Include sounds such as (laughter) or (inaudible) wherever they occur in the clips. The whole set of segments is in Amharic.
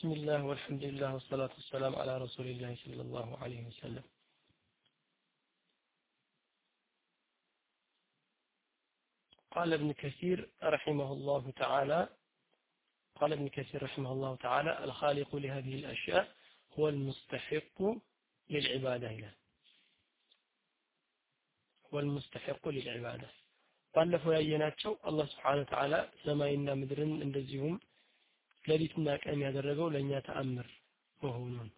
بسم الله والحمد لله والصلاة والسلام على رسول الله صلى الله عليه وسلم قال ابن كثير رحمه الله تعالى قال ابن كثير رحمه الله تعالى الخالق لهذه الأشياء هو المستحق للعبادة له هو المستحق للعبادة ባለፈው ያየናቸው አላህ ስብሓን ተዓላ ሰማይና ምድርን እንደዚሁም ሌሊትና ቀን ያደረገው ለኛ ተአምር መሆኑን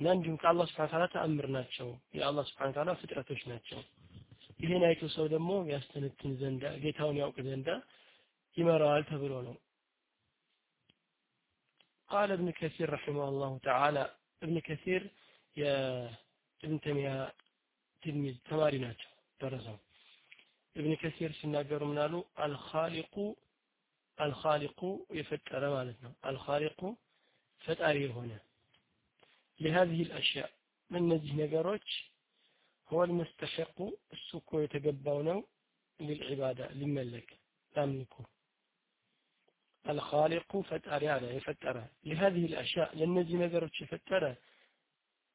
እና እንዲሁም ከአላህ ስብሐ ተዓላ ተአምር ናቸው። የአላህ ስብሐ ተዓላ ፍጥረቶች ናቸው። ይሄን አይቶ ሰው ደግሞ ያስተነትን ዘንዳ ጌታውን ያውቅ ዘንዳ ይመራዋል ተብሎ ነው። ቃል እብን ከሲር ረሒመሁ ላሁ ተዓላ እብን ከሲር የእብን ተሚያ ተማሪ ናቸው። ደረሰው እብን ከሲር ሲናገሩ ምናሉ አልኻሊቁ አልኻሊቁ የፈጠረ ማለት ነው አልኻሊቁ ፈጣሪ የሆነ لهذه الأشياء እነዚህ ነገሮች هو المستحق السكو يتقبونه للعبادة للملك لاملكه الخالق فتر على يفتره لهذه الأشياء لأنزي نقرت يفتره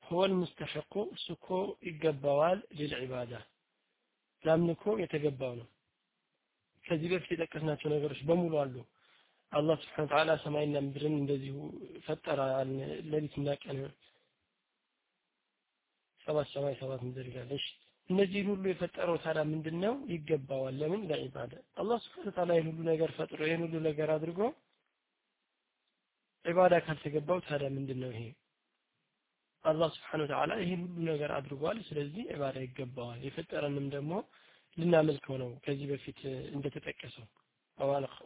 هو المستحق السكو يقبوال للعبادة لاملكه يتقبونه ከዚህ በፊት የጠቀስናቸው ነገሮች በሙሉ አሉ። አላህ ስብሓን ተዓላ ሰማይና ምድርን እንደዚሁ ፈጠረ። ሌሊትና ቀን ሰባት ሰማይ ሰባት ምድር ይላለች እነዚህን ሁሉ የፈጠረው ታዲያ ምንድን ነው ይገባዋል። ለምን? ለዒባዳ። አላህ ስብሓን ተዓላ ይህን ሁሉ ነገር ፈጥሮ ይህን ሁሉ ነገር አድርጎ ዒባዳ ካልተገባው ታዲያ ምንድን ነው ይሄ? አላህ ስብሓን ተዓላ ይህን ሁሉ ነገር አድርጓል። ስለዚህ ዒባዳ ይገባዋል። የፈጠረንም ደግሞ ልናመልከው ነው ከዚህ በፊት እንደተጠቀሰው።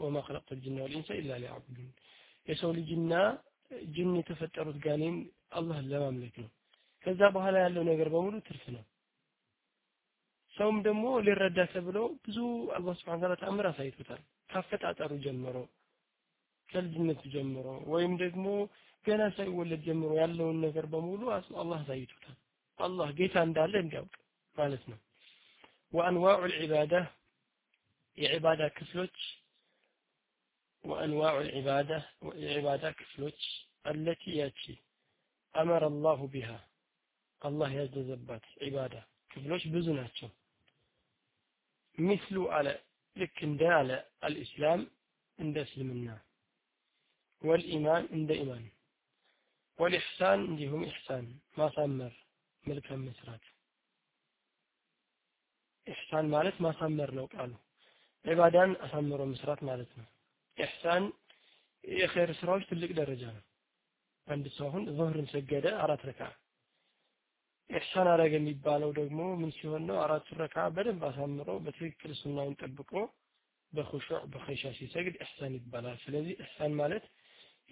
ወማ ኸለቅቱ ልጅና ወልኢንሳ ኢላ ሊያዕቡዱን። የሰው ልጅና ጅን የተፈጠሩት ጋኔን አላህን ለማምለክ ነው። ከዛ በኋላ ያለው ነገር በሙሉ ትርፍ ነው። ሰውም ደግሞ ሊረዳ ተብሎ ብዙ አላህ ስብሐ ተዓላ ተአምር አሳይቶታል። ካፈጣጠሩ ጀምሮ ከልጅነቱ ጀምሮ ወይም ደግሞ ገና ሳይወለድ ጀምሮ ያለውን ነገር በሙሉ አላህ አሳይቶታል። አላህ ጌታ እንዳለ እንዲያውቅ ማለት ነው وأنواع العبادة عبادة كفلوتش وأنواع العبادة عبادة كفلوتش التي يأتي. أمر الله بها. الله يزدزبات عبادة. كفلوش بزناتشو مثل على لكن على الإسلام عند سلمنا والإيمان عند إيمان. والإحسان عندهم إحسان. ما سمر ملكا مسرات ኢሕሳን ማለት ማሳመር ነው ቃሉ። ዒባዳን አሳምሮ መስራት ማለት ነው። ኢሕሳን የኸይር ስራዎች ትልቅ ደረጃ ነው። አንድ ሰው አሁን ዙህርን ሰገደ አራት ረካ። ኢሕሳን አረገ የሚባለው ደግሞ ምን ሲሆን ነው? አራት ረካ በደንብ አሳምሮ በትክክል ሱናውን ጠብቆ በኹሹዕ በኸይሻ ሲሰግድ ኢሕሳን ይባላል። ስለዚህ ኢሕሳን ማለት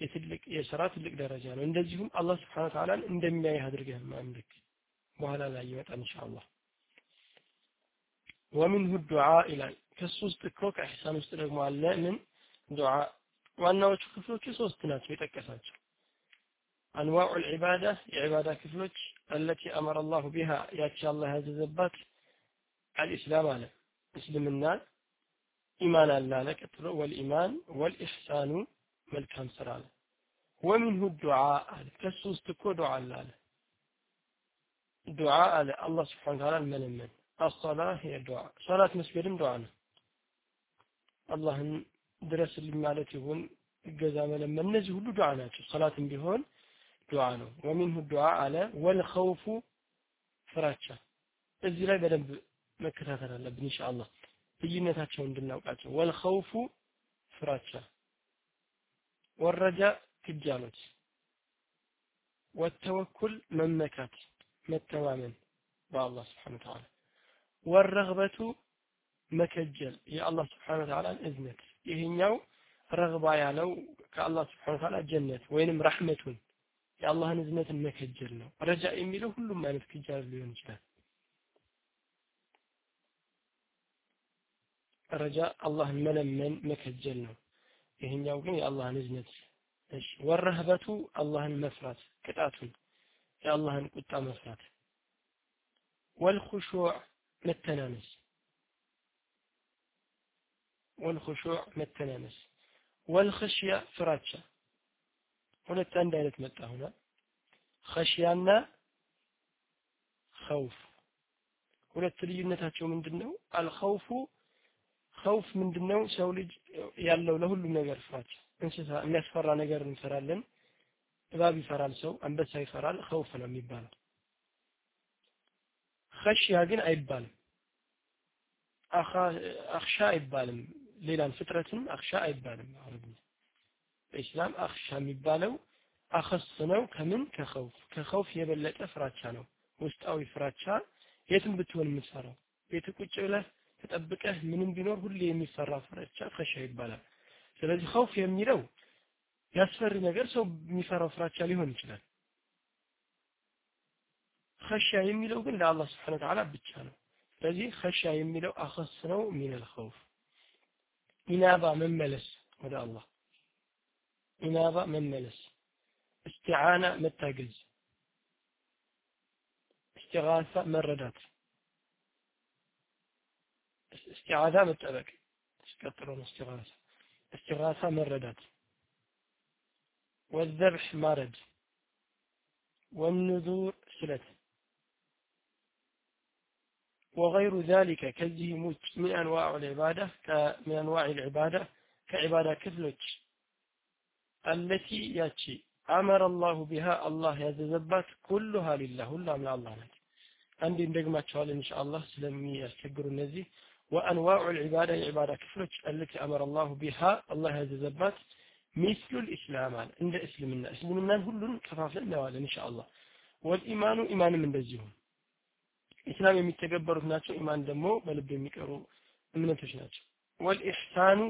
የትልቅ የስራ ትልቅ ደረጃ ነው። እንደዚሁም አላህ ስብሓን ተዓላን እንደሚያይህ አድርገህ ማምለክ። በኋላ ላይ ይመጣል ኢንሻአላህ ወሚንሁ ዱዓ ይላል ከሱ ውስጥ እኮ ከኢሕሳን ውስጥ ደግሞ አለ። ምን? ዱዓ። ዋናዎቹ ክፍሎቹ ሶስት ናቸው የጠቀሳቸው። አንዋዑ ልዒባዳ የዒባዳ ክፍሎች አለቲ አመረ አላሁ ቢሃ ያቺ አላህ ያዘዘባት አልኢስላም አለ። እስልምና ኢማን አለ አለ ቀጥሎ ወልኢማን ወልኢሕሳኑ መልካም ስራ አለ። ወሚንሁ ዱዓ አለ። ከሱ ውስጥ እኮ ዱዓ አለ አለ። ዱዓ አለ። አላህ ስብሓን ታላ መለመን አሰላ ሂየ ዱዓ። ሶላት መስገድም ዱዓ ነው። አላህን ድረስልኝ ማለት ይሁን እገዛ መለመን እነዚህ ሁሉ ዱዓ ናቸው። ሰላትም ቢሆን ዱዓ ነው። ወሚንሁ ዱዓ አለ ወልኸውፉ ፍራቻ። እዚህ ላይ በደንብ መከታተል አለብን ኢንሻአላህ። ልዩነታቸውን እንድናውቃቸው። ወልኸውፉ ፍራቻ። ወረጃ ክጃሎት ወተወኩል መመካት መተማመን በአላህ ስብሓን ተዓላ ወረግበቱ መከጀል የአላህ ስብሓን ተዓላን እዝነት ይሄኛው ረግባ ያለው ከአላህ ስብሓን ተዓላ ጀነት ወይንም ረሕመቱን የአላህን እዝነትን መከጀል ነው ረጃ የሚለው ሁሉም አይነት ክጃል ሊሆን ይችላል ረጃ አላህን መለመን መከጀል ነው ይሄኛው ግን የአላህን እዝነት እሺ ወረህበቱ አላህን መፍራት ቅጣቱን የአላህን ቁጣ መፍራት ወልኹሹዕ መተናነስ ወልኹሹዕ መተናነስ ወልኽሽያ ፍራቻ። ሁለት አንድ አይነት መጣ ሆነ ኸሽያና ኸውፍ። ሁለት ልዩነታቸው ምንድነው? አልኸውፉ ኸውፍ ምንድነው? ሰው ልጅ ያለው ለሁሉም ነገር ፍራች እንስሳ የሚያስፈራ ነገር እንፈራለን እባብ ይፈራል ሰው አንበሳ ይፈራል ኸውፍ ነው የሚባለው። ኸሽያ ግን አይባልም አኽሻ አይባልም። ሌላን ፍጥረትን አኽሻ አይባልም። አረብኛ በኢስላም አኽሻ የሚባለው አኸስ ነው። ከምን? ከኸውፍ። ከኸውፍ የበለጠ ፍራቻ ነው። ውስጣዊ ፍራቻ። የትም ብትሆን የምትፈራው ቤት ቁጭ ብለህ ተጠብቀህ ምንም ቢኖር ሁሌ የሚፈራ ፍራቻ ከሻ ይባላል። ስለዚህ ኸውፍ የሚለው ያስፈሪ ነገር ሰው የሚፈራው ፍራቻ ሊሆን ይችላል። ኸሻ የሚለው ግን ለአላህ ተዓላ ብቻ ነው ስለዚህ ኸሻ የሚለው አኸስ ነው ሚነል ኸውፍ። ኢናባ መመለስ ወደ አላህ። ኢናባ መመለስ እስቲዓና መታገዝ እስቲጋሳ መረዳት እስቲዓዛ መጠበቅ ቀጥሎ ነው እስቲጋሳ እስቲጋሳ መረዳት ወዘብሕ ማረድ ወኑዙር ስለት وغير ذلك كذه موت من أنواع العبادة من أنواع العبادة كعبادة كفلج التي ياتي أمر الله بها الله يزبات كلها لله لا من الله نك عندي እንደግማቸዋል ኢንሻአላህ ስለሚያስቸግሩ እነዚህ وأنواع العبادة العبادة كفلج التي أمر الله بها الله يزبات مثل الإسلام عند إسلامنا إسلامنا كلن كفافلنا نوال إن شاء الله والإيمان إيمان من دزيهم ኢስላም የሚተገበሩት ናቸው። ኢማን ደግሞ በልብ የሚቀሩ እምነቶች ናቸው። ወልኢሕሳኑ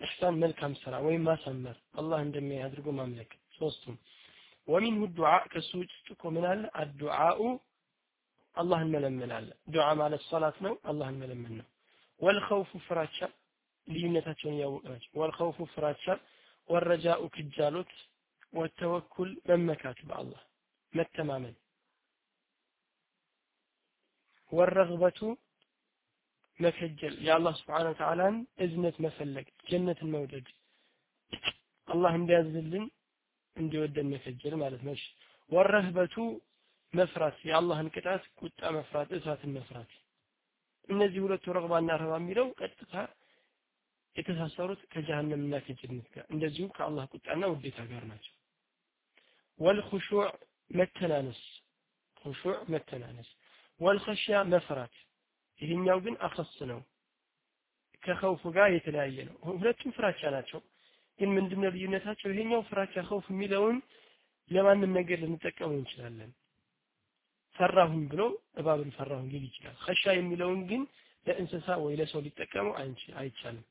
ኢሕሳን መልካም ስራ ወይም ማሳመር አላህ እንደሚያይ አድርጎ ማምለክ። ሶስቱም ወሚንሁ ዱዓ ከሱ ውጭ እኮ ምን አዱዓኡ አላህን መለመን አለ። ዱዓ ማለት ሰላት ነው አላህን መለመን ነው። ወልኸውፉ ፍራቻ ልዩነታቸውን እያወቅ ናቸው። ወልኸውፉ ፍራቻ ወረጃኡ ክጃሎት ወተወኩል መመካት በአላህ መተማመን ወረግበቱ መከጀል የአላህ ስብሓን ተዓላን እዝነት መፈለግ ጀነትን መውደድ። አላህ እንዲያዝልን እንዲወደን መከጀል ማለት ነው። ወረህበቱ መፍራት የአላህን ቅጣት ቁጣ መፍራት እሳትን መፍራት። እነዚህ ሁለቱ ረግባና ረባ የሚለው ቀጥታ የተሳሰሩት ከጀሃነምና ከጀነት ጋር እንደዚሁ ከአላህ ቁጣና ውዴታ ጋር ናቸው። ወልኹሹዕ መተናነስ ኹሹዕ መተናነስ ወልኸሽያ መፍራት። ይሄኛው ግን አኸስ ነው። ከኸውፍ ጋር የተለያየ ነው። ሁለቱም ፍራቻ ናቸው። ግን ምንድነው ልዩነታቸው? ይሄኛው ፍራቻ ኸውፍ የሚለውን ለማንም ነገር ልንጠቀመው እንችላለን። ፈራሁኝ ብሎ እባብን ፈራሁኝ ሊል ይችላል። ኸሻ የሚለውን ግን ለእንስሳ ወይ ለሰው ሊጠቀመው አይቻልም።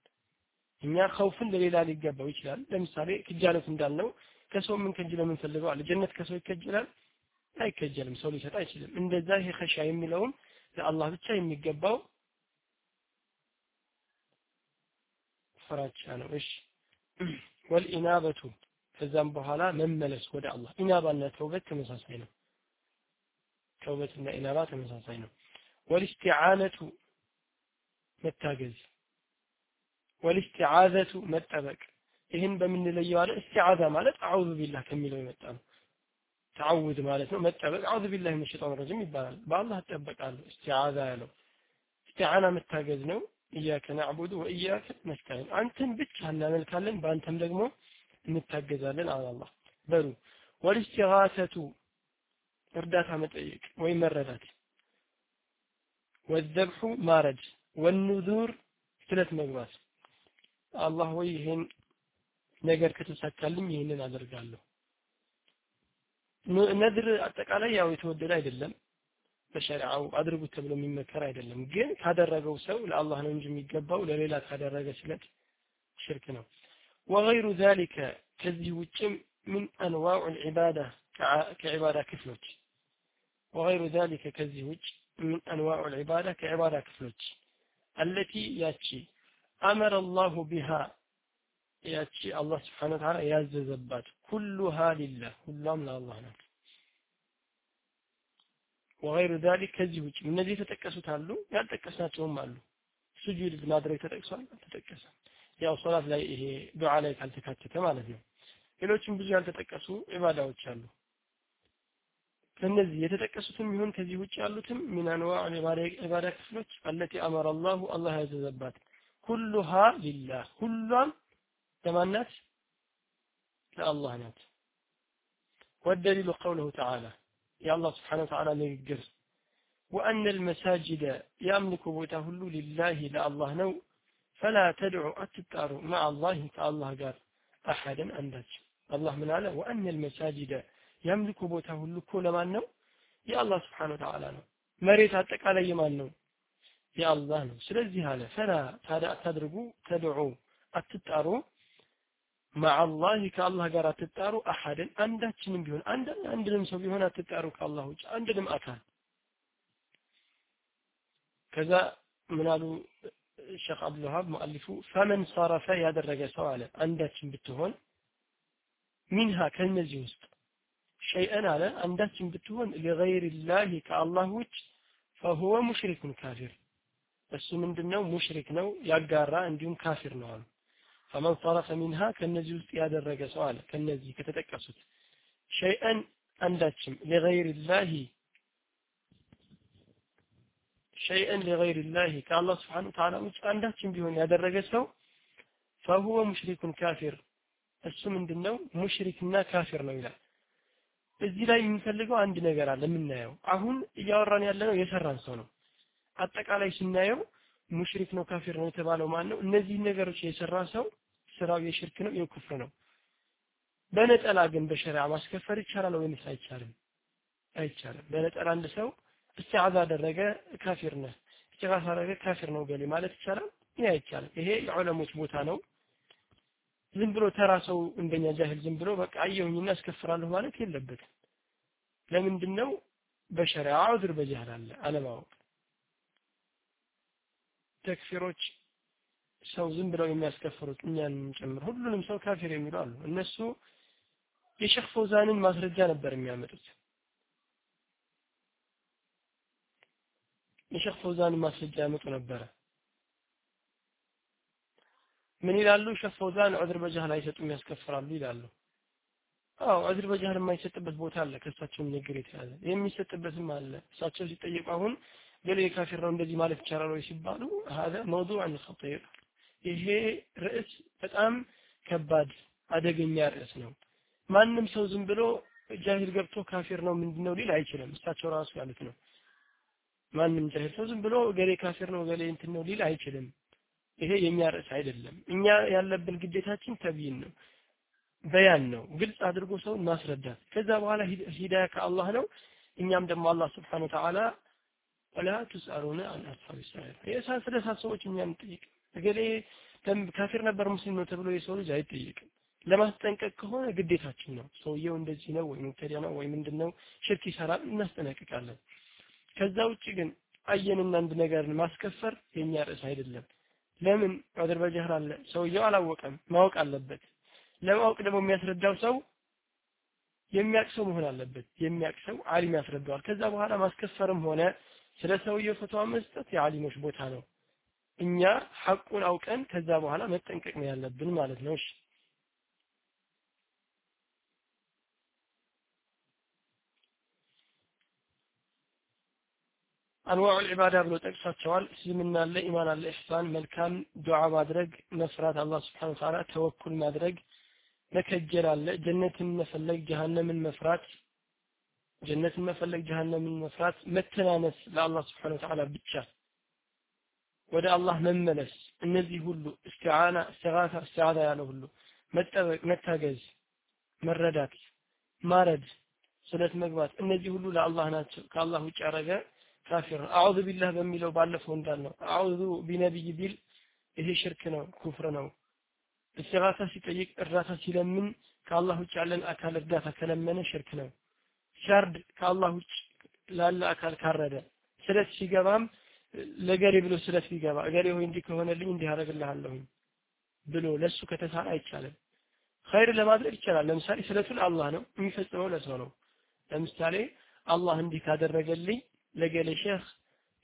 እኛ ኸውፍን ለሌላ ሊገባው ይችላል። ለምሳሌ ክጃለት እንዳልነው ከሰው ምን ከጅለ ምን ፈልገዋል? ጀነት ከሰው ይከጅላል አይከጀልም ሰው ሊሰጥ አይችልም። እንደዛ ይሄ ኸሻ የሚለውም ለአላህ ብቻ የሚገባው ፍራቻ ነው። እሺ። ወልኢናበቱ ከዛም በኋላ መመለስ ወደ አላህ። ኢናባና ተውበት ተመሳሳይ ነው። ተውበትና ኢናባ ተመሳሳይ ነው። ወልስቲዓነቱ መታገዝ። ወልስቲዓዘቱ መጠበቅ። ይህን በምንለየው አለ እስቲዓዛ ማለት አዑዙ ቢላህ ከሚለው የመጣ ነው ተዓውድ ማለት ነው። መጠበቅ አዑዙ ቢላህ ሚነ ሸይጣን ረጂም ይባላል። በአላህ እጠበቃለሁ። እስቲዓዛ ያለው እስቲዓና መታገዝ ነው። ኢያከ ናዕቡዱ ወኢያከ ነስተዒን። አንተን ብቻ እናመልካለን በአንተም ደግሞ እንታገዛለን አለ አላህ። በሉ። ወልስቲጋሰቱ እርዳታ መጠየቅ ወይም መረዳት። ወዘብሑ ማረድ ወኑዙር ስለት መግባት። አላህ ወይ ይሄን ነገር ከተሳካልኝ ይህንን አደርጋለሁ ነድር አጠቃላይ ያው የተወደደ አይደለም። በሸሪዓው አድርጉት ተብሎ የሚመከር አይደለም። ግን ካደረገው ሰው ለአላህ ነው እንጂ የሚገባው ለሌላ ካደረገ ስለት ሽርክ ነው። ወገይሩ ዛሊከ ከዚህ ውጭም ምን አንዋዑ ልዕባዳ ከዕባዳ ክፍሎች። ወገይሩ ዛሊከ ከዚህ ውጭ ምን አንዋዑ ልዕባዳ ከዕባዳ ክፍሎች። አለቲ ያቺ አመረ አላሁ ቢሃ ያቺ አላህ ስብሓን ወተዓላ ያዘዘባት ኩሉሃ ሊላህ ሁሏም ለአላህ ናት ወገይሩ ዛሊክ ከዚህ ውጭ እነዚህ የተጠቀሱት አሉ ያልጠቀስናቸውም አሉ። ሱጁድ ማድረግ ተጠቅሷል አልተጠቀሰም። ያው ሶላት ላይ ይሄ ዱዓ ላይ ካልተካተተ ማለት ነው። ሌሎችም ብዙ ያልተጠቀሱ ዒባዳዎች አሉ። ከነዚህ የተጠቀሱትም ይሁን ከዚህ ውጭ ያሉትም ሚን አንዋዕ ዒባዳ ክፍሎች አለቲ አመረ አላሁ አላህ ያዘዘባት። ኩሉሃ ሊላህ። ሁሏም ለማናት ለአላህ ናት والدليل قوله تعالى يا الله سبحانه وتعالى نذكر وأن المساجد يملك بوته لله لا الله نو فلا تدعوا أتتاروا مع الله كالله قال أحدا أندج الله من على وأن المساجد يملك بوته كل ما نو يا الله سبحانه وتعالى نو مريت أتك على يمان نو يا الله نو سلزي هذا فلا تدربوا تدعوا مع الله كالله جرى تتارو أحد. عندك من بيون عندنا عندنا مسوي هنا تتارو كالله وجه. عندنا مأكل. كذا منالو الشيخ عبد الوهاب مؤلفه فمن صرف يد الرجاء سواء عندك من بتهون؟ منها كلمة زيوست شيئا على عندك من بتهون لغير الله كالله وجه فهو مشرك كافر. بس من دونه مشرك نو يجرى عندهم كافر نوعه ፈመን ሰረፈ ሚንሃ ከነዚህ ውስጥ ያደረገ ሰው አለ ከነዚህ ከተጠቀሱት ሸይአን አንዳችም ሊገይሪላህ ሸይአን ሊገይሪላህ ከአላህ ስብሓነሁ ወተዓላ ውጭ አንዳችም ቢሆን ያደረገ ሰው ፈሁወ ሙሽሪኩን ካፊር እሱ ምንድነው? ሙሽሪክና ካፊር ነው ይላል። እዚህ ላይ የሚፈልገው አንድ ነገር አለ የምናየው። አሁን እያወራን ያለነው የሰራን ሰው ነው። አጠቃላይ ስናየው ሙሽሪክ ነው ካፊር ነው የተባለው ማን ነው? እነዚህ ነገሮች የሰራ ሰው ስራው የሽርክ ነው የኩፍር ነው። በነጠላ ግን በሸሪዓ ማስከፈር ይቻላል ወይንስ አይቻልም? አይቻልም። በነጠላ አንድ ሰው እስቲዓዛ አደረገ ካፊር ነህ እስቲጋሳ አደረገ ካፊር ነው ገሌ ማለት ይቻላል? ይሄ አይቻልም። ይሄ የዑለሞች ቦታ ነው። ዝም ብሎ ተራ ሰው እንደኛ ጃሂል ዝም ብሎ በቃ አየሁኝና አስከፍራለሁ ማለት የለበትም። ለምንድን ነው በሸሪዓ ዑዝር በጃህል አለ አለማወቅ። ተክፊሮች ሰው ዝም ብለው የሚያስከፍሩት እኛን ጭምር ሁሉንም ሰው ካፊር የሚሉ አሉ። እነሱ የሼክ ፎዛንን ማስረጃ ነበር የሚያመጡት። የሼክ ፎዛንን ማስረጃ ያመጡ ነበረ። ምን ይላሉ? ሼክ ፎዛን ዑድር በጃህል አይሰጡም ያስከፍራሉ ይላሉ። አዎ ዑድር በጃህል የማይሰጥበት ቦታ አለ። ከእሳቸው ንግግር የተያዘ የሚሰጥበትም አለ። እሳቸው ሲጠየቁ አሁን ገሌ ካፊር ነው እንደዚህ ማለት ይቻላል ወይ ሲባሉ ሀዛ መውዱዕን ኸጢር ይሄ ርዕስ በጣም ከባድ አደገኛ ርዕስ ነው። ማንም ሰው ዝም ብሎ ጃሂል ገብቶ ካፊር ነው ምንድነው ሊል አይችልም። እሳቸው ራሱ ያሉት ነው። ማንም ጃሂል ሰው ዝም ብሎ ገሌ ካፊር ነው ገሌ እንትን ነው ሊል አይችልም። ይሄ የኛ ርዕስ አይደለም። እኛ ያለብን ግዴታችን ተብይን ነው በያን ነው። ግልጽ አድርጎ ሰውን ማስረዳት። ከዛ በኋላ ሂዳያ ከአላህ ነው። እኛም ደግሞ አላህ ስብሓን ወተዓላ ወላ ትስአሉነ አን አስሐቢ ሰዒር የእሳት ስለ እሳት ሰዎች እኛ እንጠይቅ እገሌ ካፊር ነበር ሙስሊም ነው ተብሎ የሰው ልጅ አይጠይቅም ለማስጠንቀቅ ከሆነ ግዴታችን ነው። ሰውየው እንደዚህ ነው ወይ ሙብተዲያ ነው ወይ ምንድነው? ሽርክ ይሰራል እናስጠነቅቃለን። ከዛ ውጭ ግን አየንና አንድ ነገርን ማስከፈር የኛ ርዕስ አይደለም። ለምን? ዑድር በጀህር አለ። ሰውየው አላወቀም ማወቅ አለበት። ለማወቅ ደግሞ የሚያስረዳው ሰው የሚያውቅ ሰው መሆን አለበት። የሚያውቅ ሰው አሊም ያስረዳዋል። ከዛ በኋላ ማስከፈርም ሆነ ስለ ሰውየው ፈትዋ መስጠት የአሊሞች ቦታ ነው እኛ ሐቁን አውቀን ከዛ በኋላ መጠንቀቅ ነው ያለብን ማለት ነው። እሺ። አንዋዑ ልዕባዳ ብሎ ጠቅሷቸዋል። እስልምና አለ ኢማን አለ ኢሕሳን መልካም ዱዓ ማድረግ መስራት አላህ ስብሓን ተዓላ ተወኩል ማድረግ መከጀል አለ ጀነትን መፈለግ ጀሃነምን መፍራት ጀነትን መፈለግ ጀሃነምን መፍራት መተናነስ ለአላህ ስብሓን ተዓላ ብቻ ወደ አላህ መመለስ። እነዚህ ሁሉ እስቲዓና እስትጋታ እስትዓዛ ያለ ሁሉ መጠበቅ መታገዝ መረዳት ማረድ ስለት መግባት እነዚህ ሁሉ ለአላህ ናቸው። ከአላህ ውጭ ያደረገ ካፊር ነው። አዑዙ ቢላህ በሚለው ባለፈው እንዳልነው አዑዙ ቢነቢይ ቢል ይሄ ሽርክ ነው ኩፍር ነው። እስቲጋሳ ሲጠይቅ እርዳታ ሲለምን ከአላህ ውጭ ያለን አካል እርዳታ ከለመነ ሽርክ ነው። ሻርድ ከአላህ ውጭ ላለ አካል ካረደ። ስለት ሲገባም ለገሬ ብሎ ስለት ቢገባ እገሬ ሆይ እንዲህ ከሆነልኝ እንዲህ አደርግልሃለሁኝ ብሎ ለሱ ከተሳለ አይቻልም። ኸይር ለማድረግ ይቻላል። ለምሳሌ ስለቱ ለአላህ ነው የሚፈጽመው ለሰው ነው። ለምሳሌ አላህ እንዲህ ካደረገልኝ ለገሌ ሼህ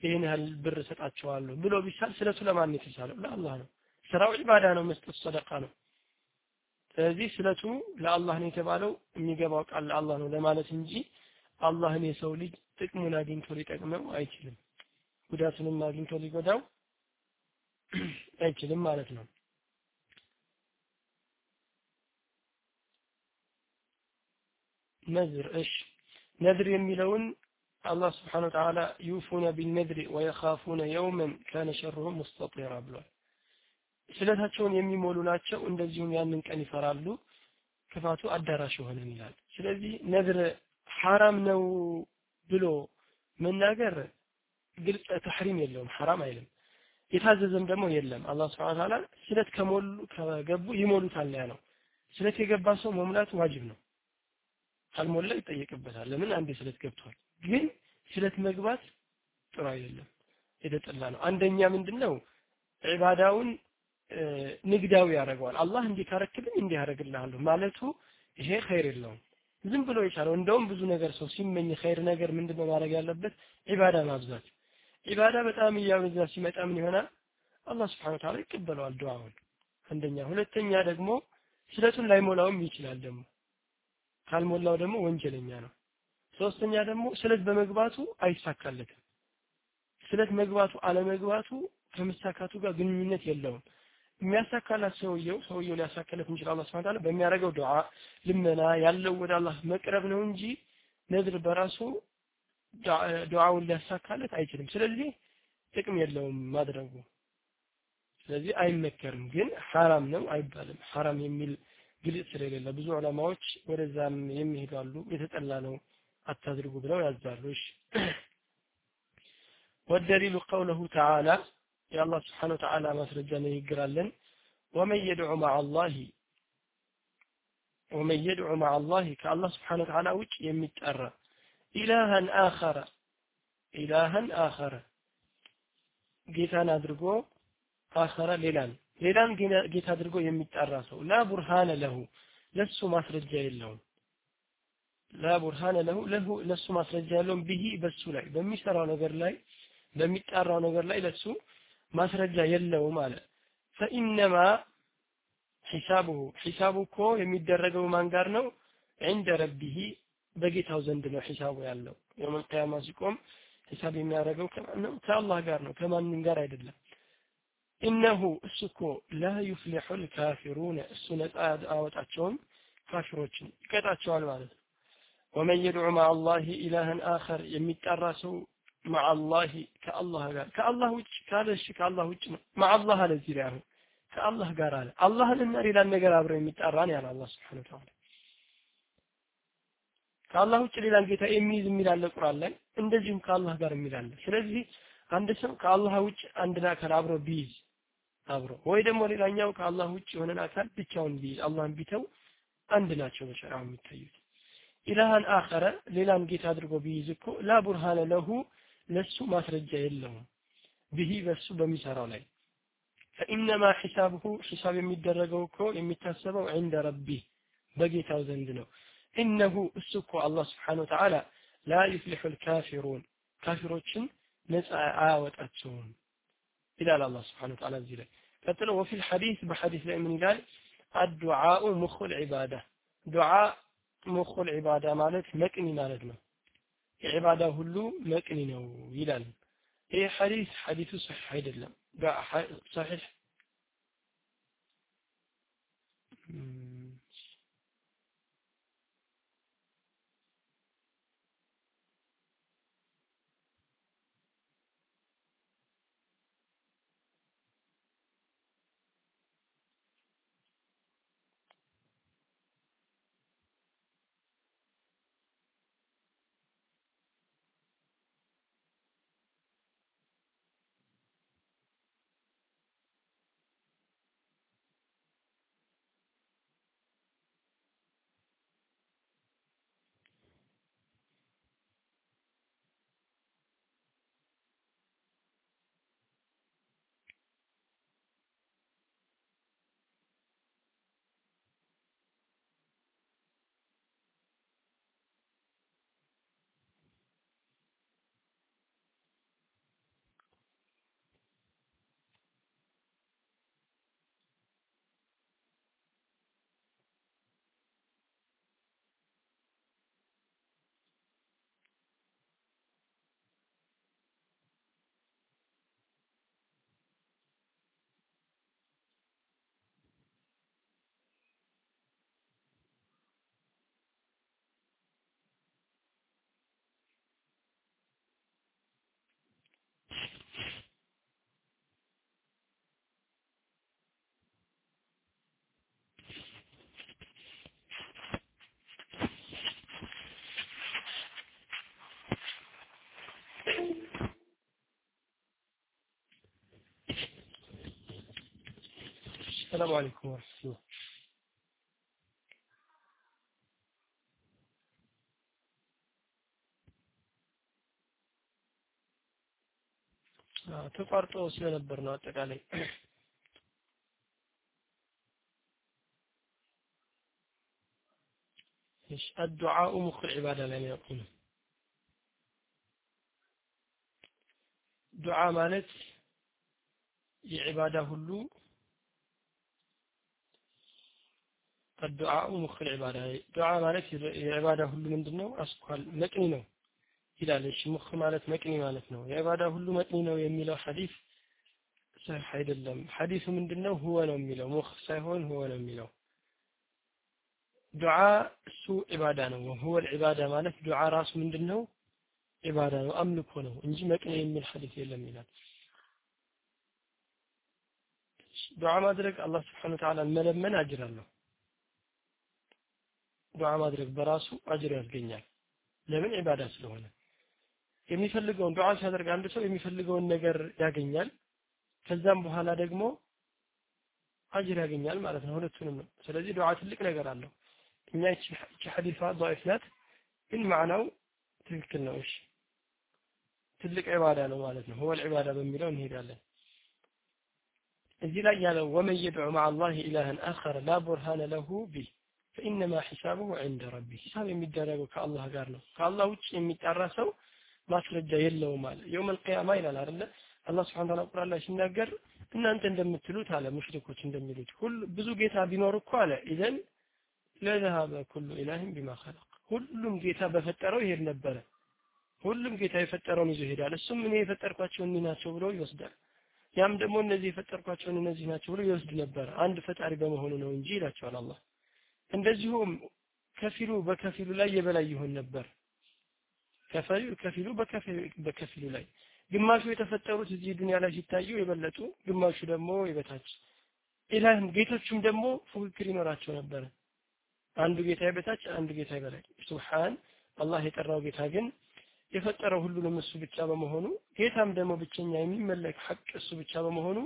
ይህን ያህል ብር እሰጣቸዋለሁ ብሎ ቢሳል ስለቱ ለማን የተሳለው? ለአላህ ነው። ስራው ዒባዳ ነው መስጠት ሰደቃ ነው። ስለዚህ ስለቱ ለአላህ ነው የተባለው የሚገባው ቃል ለአላህ ነው ለማለት እንጂ አላህን የሰው ልጅ ጥቅሙን አግኝቶ ሊጠቅመው አይችልም ጉዳቱንም አግኝቶ ሊጎዳው (clears throat) አይችልም ማለት ነው። ነዝር እሺ። ነዝር የሚለውን አላህ ስብሓን ወተዓላ ዩፉነ ቢነድሪ ወየኻፉነ የውመን ካነ ሸሩሁ ሙስተጢራ ብሏል። ስለታቸውን የሚሞሉ ናቸው እንደዚሁም ያንን ቀን ይፈራሉ። ክፋቱ አዳራሽ የሆነን ይላል። ስለዚህ ነዝር ሐራም ነው ብሎ መናገር ግልጽ ተሕሪም የለውም ሐራም አይልም። የታዘዘም ደግሞ የለም። አላህ ስብሐ ወተዓላ ስለት ከሞሉ ከገቡ ይሞሉታል ያለው። ስለት የገባ ሰው መሙላት ዋጅብ ነው። ካልሞላ ይጠየቅበታል። ለምን አንዴ ስለት ገብቷል? ግን ስለት መግባት ጥሩ አይደለም። የተጠላ ነው። አንደኛ ምንድነው? ዒባዳውን ንግዳዊ ያደርገዋል። አላህ እንዲህ ካረክልኝ እንዲህ ያደርግልሃለሁ ማለቱ ይሄ ኸይር የለውም። ዝም ብሎ የቻለው እንደውም ብዙ ነገር ሰው ሲመኝ ኸይር ነገር ምንድነው ማድረግ ያለበት? ዒባዳ ማብዛት ዒባዳ በጣም እያበዛ ሲመጣ ምን ይሆናል? አላህ Subhanahu Ta'ala ይቀበለዋል ዱዓውን። አንደኛ። ሁለተኛ ደግሞ ስለቱን ላይሞላውም ይችላል ደግሞ። ካልሞላው ደግሞ ወንጀለኛ ነው። ሶስተኛ ደግሞ ስለት በመግባቱ አይሳካለትም። ስለት መግባቱ አለመግባቱ ከመሳካቱ ጋር ግንኙነት የለውም። የሚያሳካላት ሰውየው ሰውየው ሊያሳካለት እንችላል አላህ Subhanahu Ta'ala በሚያደርገው ዱዓ ልመና ያለው ወደ አላህ መቅረብ ነው እንጂ ነዝር በራሱ ዱዓውን ሊያሳካለት አይችልም። ስለዚህ ጥቅም የለውም ማድረጉ። ስለዚህ አይመከርም፣ ግን ሐራም ነው አይባልም። ሐራም የሚል ግልጽ ስለሌለ ብዙ ዑለማዎች ወደዛም የሚሄዳሉ። የተጠላ ነው አታድርጉ ብለው ያዛሉ። እሺ ወደሊሉ ቀውለሁ ተዓላ የአላህ ስብሓነሁ ወተዓላ ማስረጃ ንግግራለን ወመን የድዑ ማዓ አላሂ ወመን የድዑ ማዓ አላሂ ከአላህ ስብሓነሁ ወተዓላ ውጭ የሚጠራ ኢላሃን አኸረ ኢላሃን አኸረ። ጌታን አድርጎ አኸረ ሌላን። ሌላን ጌታ አድርጎ የሚጠራ ሰው። ላ ቡርሃነ ለሁ ለሱ ማስረጃ የለውም። ላ ቡርሃነ ለሁ ለሁ ለሱ ማስረጃ የለውም። ብሂ በሱ ላይ በሚሰራው ነገር ላይ በሚጣራው ነገር ላይ ለሱ ማስረጃ የለውም አለ። ፈኢነማ ሒሳቡሁ ሒሳቡ እኮ የሚደረገው ማን ጋር ነው? ዕንደ ረቢሂ በጌታው ዘንድ ነው ሒሳቡ ያለው። የውመል ቂያማ ሲቆም ሂሳብ የሚያደርገው ከማን ነው ከአላህ ጋር ነው ከማንም ጋር አይደለም። ኢነሁ እሱ እኮ ላ ዩፍሊሑ ልካፊሩነ እሱ ነፃ አወጣቸውም ካፊሮችን ይቀጣቸዋል ማለት ነው። ወመን የድዑ ማዓ አላህ ኢላህን አኸር የሚጠራ ሰው ማዓ አላህ ከአላህ ጋር ከአላህ ውጭ ካለ እሺ ከአላህ ውጭ ነው። ማዓ አላህ አለ እዚህ ላይ አሁን ከአላህ ጋር አለ። አላህንና ሌላን ነገር አብረው የሚጠራን ያለ አላህ سبحانه وتعالى ከአላህ ውጭ ሌላን ጌታ የሚይዝ የሚል አለ ቁርአን ላይ? እንደዚሁም ከአላህ ጋር የሚል አለ። ስለዚህ አንድ ሰው ከአላህ ውጭ አንድን አካል አብሮ ቢይዝ አብሮ ወይ ደግሞ ሌላኛው ከአላህ ውጭ የሆነን አካል ብቻውን ቢይዝ አላህን ቢተው አንድ ናቸው በሸሪዓው የሚታዩት። إلها آخر ሌላን ጌታ አድርጎ ቢይዝ እኮ لا برهان له ለሱ ማስረጃ የለውም። ብሂ በሱ በሚሰራው ላይ ፈኢነማ ሒሳብሁ ሒሳብ የሚደረገው እኮ የሚታሰበው ዕንደ ረቢህ በጌታው ዘንድ ነው ኢነሁ እሱ እኮ አላህ ስብሓን ወተዓላ ላ ዩፍሊሑ ልካፊሩን ካፊሮችን ነፃ አያወጣቸውም ይላል አላህ ስብሓን ወተዓላ እዚህ ላይ ቀጥሎ ወፊ ልሐዲስ በሐዲስ ላይ ምን ይላል አዱዓኡ ሙኹ ልዒባዳ ዱዓ ሙኹ ልዒባዳ ማለት መቅኒ ማለት ነው የዒባዳ ሁሉ መቅኒ ነው ይላል ይህ ሐዲስ ሐዲሱ ሰሒሕ አይደለም ሰሒሕ ሰላም አለይኩም ወረሕመቱላህ ተቋርጦ ስለነበር (coughs) ነው አጠቃላይ ايش الدعاء مخ العباده ላይ ነው ያቆመው ዱዓ ማለት የዒባዳ ሁሉ الدعاء مخ العبادة دعاء ማለት የዒባዳ ሁሉ ምንድነው አስኳል መቅኒ ነው ይላል እሺ ሙኽ ማለት መቅኒ ማለት ነው የዒባዳ ሁሉ መቅኒ ነው የሚለው ሐዲስ ሰህ አይደለም ሐዲሱ ምንድነው ሁወ ነው የሚለው ሙኽ ሳይሆን ሁወ ነው የሚለው ዱዓ እሱ ዒባዳ ነው ሁወ ልዒባዳ ማለት ዱዓ ራሱ ምንድነው ዒባዳ ነው አምልኮ ነው እንጂ መቅኒ የሚል ሐዲስ የለም ይላል ዱዓ ማድረግ አላህ ስብሓን ወተዓላ መለመን አጅር አለው ዱዓ ማድረግ በራሱ አጅር ያስገኛል ለምን ዒባዳ ስለሆነ የሚፈልገውን ዱዓ ሲያደርግ አንድ ሰው የሚፈልገውን ነገር ያገኛል ከዛም በኋላ ደግሞ አጅር ያገኛል ማለት ነው ሁለቱንም ነው ስለዚህ ዱዓ ትልቅ ነገር አለው እኛ እቺ ሐዲሷ ضعيف ናት ግን ማዕናው ትክክል ነው እሺ ትልቅ ዒባዳ ነው ማለት ነው هو العبادة በሚለው እንሄዳለን እዚህ ላይ ያለው ወመን የድዑ مع الله إلها آخر لا برهان له به ፈኢነማ ሒሳቡሁ ዕንደ ረቢ ሂሳብ የሚደረገው ከአላህ ጋር ነው። ከአላህ ውጭ የሚጠራ ሰው ማስረጃ የለውም አለ። የውመል ቂያማ ይላል አይደለ? አላህ ሱብሓነሁ ወተዓላ ቁርአን ላይ ሲናገር እናንተ እንደምትሉት አለ ሙሽሪኮች እንደሚሉት ሁሉ ብዙ ጌታ ቢኖር እኮ አለ ኢዘን ለዘሀበ ኩሉ ኢላህን ቢማ ኸለቅ ሁሉም ጌታ በፈጠረው ይሄድ ነበረ። ሁሉም ጌታ የፈጠረውን ይዞ ይሄዳል። እሱም እኔ የፈጠርኳቸው እኒ ናቸው ብሎ ይወስዳል። ያም ደግሞ እነዚህ የፈጠርኳቸውን እነዚህ ናቸው ብሎ ይወስድ ነበረ አንድ ፈጣሪ በመሆኑ ነው እንጂ ይላቸዋል አላህ እንደዚሁም ከፊሉ በከፊሉ ላይ የበላይ ይሆን ነበር። ከፊሉ በከፊሉ ላይ ግማሹ የተፈጠሩት እዚህ ዱንያ ላይ ሲታዩ የበለጡ ግማሹ ደግሞ የበታች። ኢላህም ጌቶቹም ደግሞ ፉክክር ይኖራቸው ነበረ አንዱ ጌታ የበታች አንዱ ጌታ የበላይ። ሱብሃን አላህ የጠራው ጌታ ግን የፈጠረው ሁሉንም እሱ ብቻ በመሆኑ ጌታም ደግሞ ብቸኛ የሚመለክ ሐቅ እሱ ብቻ በመሆኑ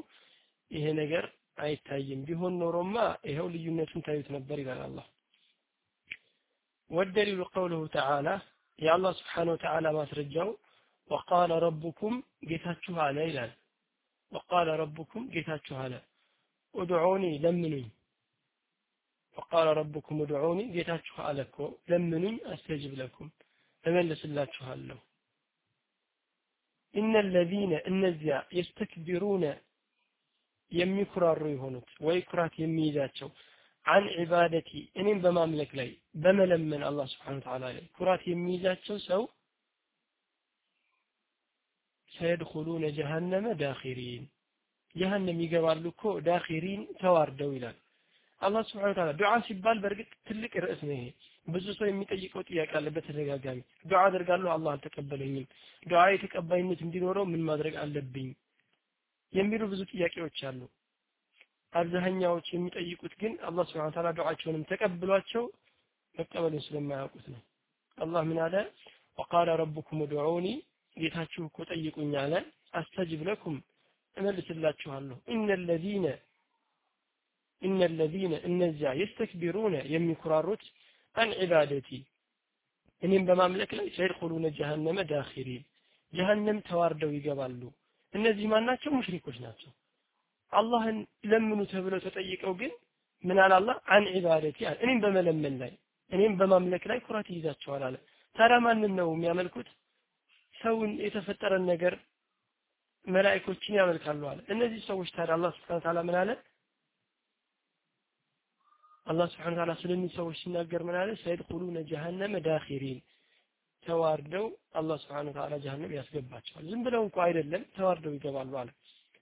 ይሄ ነገር አይታይም። ቢሆን ኖሮማ ይኸው ልዩነቱን ታዩት ነበር ይላል አላህ። ወደሊሉ ቀውሉሁ ተዓላ የአላህ ስብሓነሁ ወተዓላ ማስረጃው ወቃለ ረቡኩም ጌታችሁ አለ ይላል። ወቃለ ረቡኩም ጌታችሁ አለ ኡድዑኒ ለምኑኝ። ወቃለ ረቡኩም ኡድዑኒ ጌታችሁ አለ እኮ ለምኑኝ፣ አስተጅብ ለኩም እመልስላችኋለሁ። ኢነ ለዚነ እነዚያ የስተክቢሩነ የሚኩራሩ የሆኑት ወይ ኩራት የሚይዛቸው አን ዒባደቲ እኔም በማምለክ ላይ በመለመን አላህ ስብሓን ተዓላ ላይ ኩራት የሚይዛቸው ሰው ሰየድኹሉነ ጀሃነመ ዳኺሪን። ጀሃነም ይገባሉ እኮ ዳኺሪን ተዋርደው ይላል። አላህ ስብሓን ተዓላ ዱዓ ሲባል በእርግጥ ትልቅ ርዕስ ነው ይሄ። ብዙ ሰው የሚጠይቀው ጥያቄ አለ በተደጋጋሚ። ዱዓ አደርጋለሁ አላህ አልተቀበለኝም። ዱዓ የተቀባይነት እንዲኖረው ምን ማድረግ አለብኝ የሚሉ ብዙ ጥያቄዎች አሉ። አብዛኛዎች የሚጠይቁት ግን አላህ Subhanahu Ta'ala ዱዓቸውንም ተቀብሏቸው መቀበሉን ስለማያውቁት ነው። አላህ ምን አለ? ወቃለ ረቡኩም ኡድዑኒ ጌታችሁ እኮ ጠይቁኝ አለ። አስተጅብ ለኩም እመልስላችኋለሁ። እነለዚነ እነለዚነ እነዚያ የስተክቢሩነ የሚኩራሩት አን ዒባደቲ እኔም በማምለክ ላይ ሰይድኹሉነ ጀሃነመ ዳኺሪን ጀሃነም ተዋርደው ይገባሉ እነዚህ ማን ናቸው? ሙሽሪኮች ናቸው። አላህን ለምኑ ተብለው ተጠይቀው ግን ምን አለ አን ዒባደቲ አለ። እኔም በመለመን ላይ እኔም በማምለክ ላይ ኩራት ይይዛቸዋል አለ። ታዲያ ማንን ነው የሚያመልኩት? ሰውን የተፈጠረን ነገር መላእኮችን ያመልካሉ አለ። እነዚህ ሰዎች ታዲያ አላህ Subhanahu Ta'ala ምን አለ? አላህ Subhanahu Ta'ala ስለዚህ ሰዎች ሲናገር ምን አለ? ሰይድኹሉነ ጀሃነመ ዳኺሪን ተዋርደው አላህ Subhanahu Ta'ala ጀሃነም ያስገባቸዋል። ዝም ብለው እንኳ አይደለም ተዋርደው ይገባሉ አለ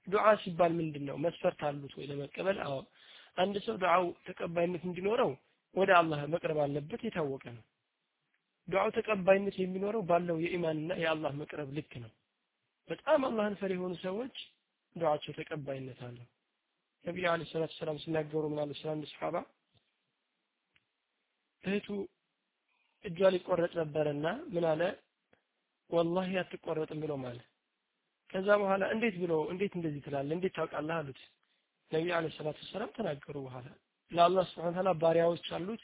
ዱዓ ሲባል ምንድን ነው መስፈርት አሉት ወይ ለመቀበል? አዎ። አንድ ሰው ዱዓው ተቀባይነት እንዲኖረው ወደ አላህ መቅረብ አለበት የታወቀ ነው። ዱዓው ተቀባይነት የሚኖረው ባለው የኢማንና የአላህ መቅረብ ልክ ነው። በጣም አላህን ፈሪ የሆኑ ሰዎች ዱዓቸው ተቀባይነት አለው። ነቢዩ አለ ሰላት ሰላም ሲናገሩ ምን አሉ? ስለ አንድ ሰሓባ እህቱ እጇ ሊቆረጥ ነበረና ምን አለ? ወላሂ አትቆረጥም ብሎ ማለት ከዛ በኋላ እንዴት? ብሎ እንዴት እንደዚህ ትላለህ? እንዴት ታውቃለህ? አሉት። ነቢዩ አለ ሰላቱ ወሰላም ተናገሩ በኋላ። ለአላህ ስብሓን ታላ ባሪያዎች አሉት።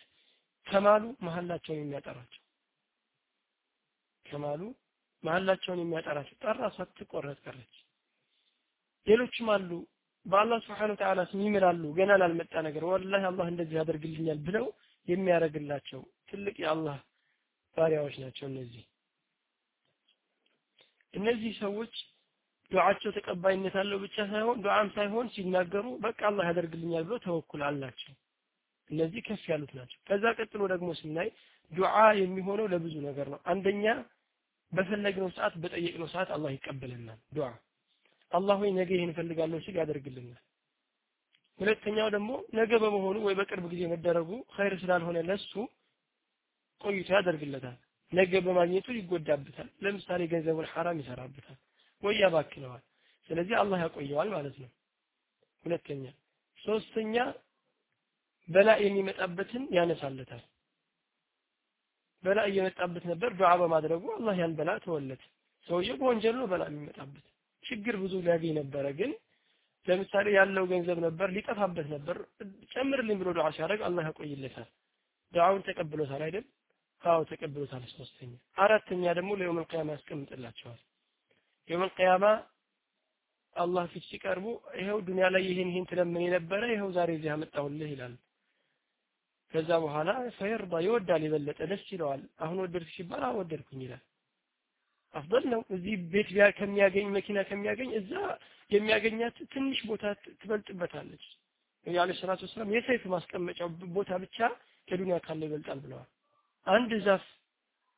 ከማሉ መሀላቸውን የሚያጠራቸው ከማሉ መሀላቸውን የሚያጠራቸው። ጠራ ሳትቆረጥ ቀረች። ሌሎችም አሉ። በአላህ ስብሓን ወተዓላ ስም ይምላሉ ገና ላልመጣ ነገር ወላሂ አላህ እንደዚህ ያደርግልኛል ብለው የሚያደርግላቸው ትልቅ የአላህ ባሪያዎች ናቸው እነዚህ። እነዚህ ሰዎች ዱዓቸው ተቀባይነት አለው ብቻ ሳይሆን ዱዓም ሳይሆን ሲናገሩ በቃ አላህ ያደርግልኛል ብሎ ተወኩል አላቸው። እነዚህ ከፍ ያሉት ናቸው። ከዛ ቀጥሎ ደግሞ ስናይ ዱዓ የሚሆነው ለብዙ ነገር ነው። አንደኛ በፈለግነው ሰዓት በጠየቅነው ሰዓት አላህ ይቀበልናል ዱዓ። አላህ ወይ ነገ ይህን እፈልጋለሁ ሲል ያደርግልናል። ሁለተኛው ደግሞ ነገ በመሆኑ ወይ በቅርብ ጊዜ መደረጉ ኸይር ስላልሆነ ለሱ ቆይቶ ያደርግለታል። ነገ በማግኘቱ ይጎዳበታል። ለምሳሌ ገንዘቡን ሐራም ይሰራበታል ወይ ያባክነዋል። ስለዚህ አላህ ያቆየዋል ማለት ነው። ሁለተኛ ሶስተኛ በላ የሚመጣበትን ያነሳለታል። በላ እየመጣበት ነበር ዱዓ በማድረጉ አላህ ያን በላ ተወለት። ሰውየው በወንጀል ነው በላ የሚመጣበት። ችግር ብዙ ሊያገኝ ነበረ ግን ለምሳሌ ያለው ገንዘብ ነበር ሊጠፋበት ነበር። ጨምርልኝ ብሎ ዱዓ ሲያደርግ አላህ ያቆይለታል። ዱዓውን ተቀብሎታል አይደል አዎ ተቀብሎታል። ሶስተኛ አራተኛ ደግሞ ለየውመል ቂያማ ያስቀምጥላቸዋል። የውመል ቂያማ አላህ ፊት ሲቀርቡ ይኸው ዱንያ ላይ ይህን ይህን ትለምን የነበረ ይኸው ዛሬ እዚህ አመጣሁልህ ይላል። ከዛ በኋላ ፈየርዳ ይወዳል፣ የበለጠ ደስ ይለዋል። አሁን ወደድክ ሲባል አወደድኩኝ ይላል። አፍደል ነው። እዚህ ቤት ከሚያገኝ መኪና ከሚያገኝ እዛ የሚያገኛት ትንሽ ቦታ ትበልጥበታለች። ነብዩ ሰላቱ ወሰላም የሰይፍ ማስቀመጫው ቦታ ብቻ ከዱንያ ካለ ይበልጣል ብለዋል። አንድ ዛፍ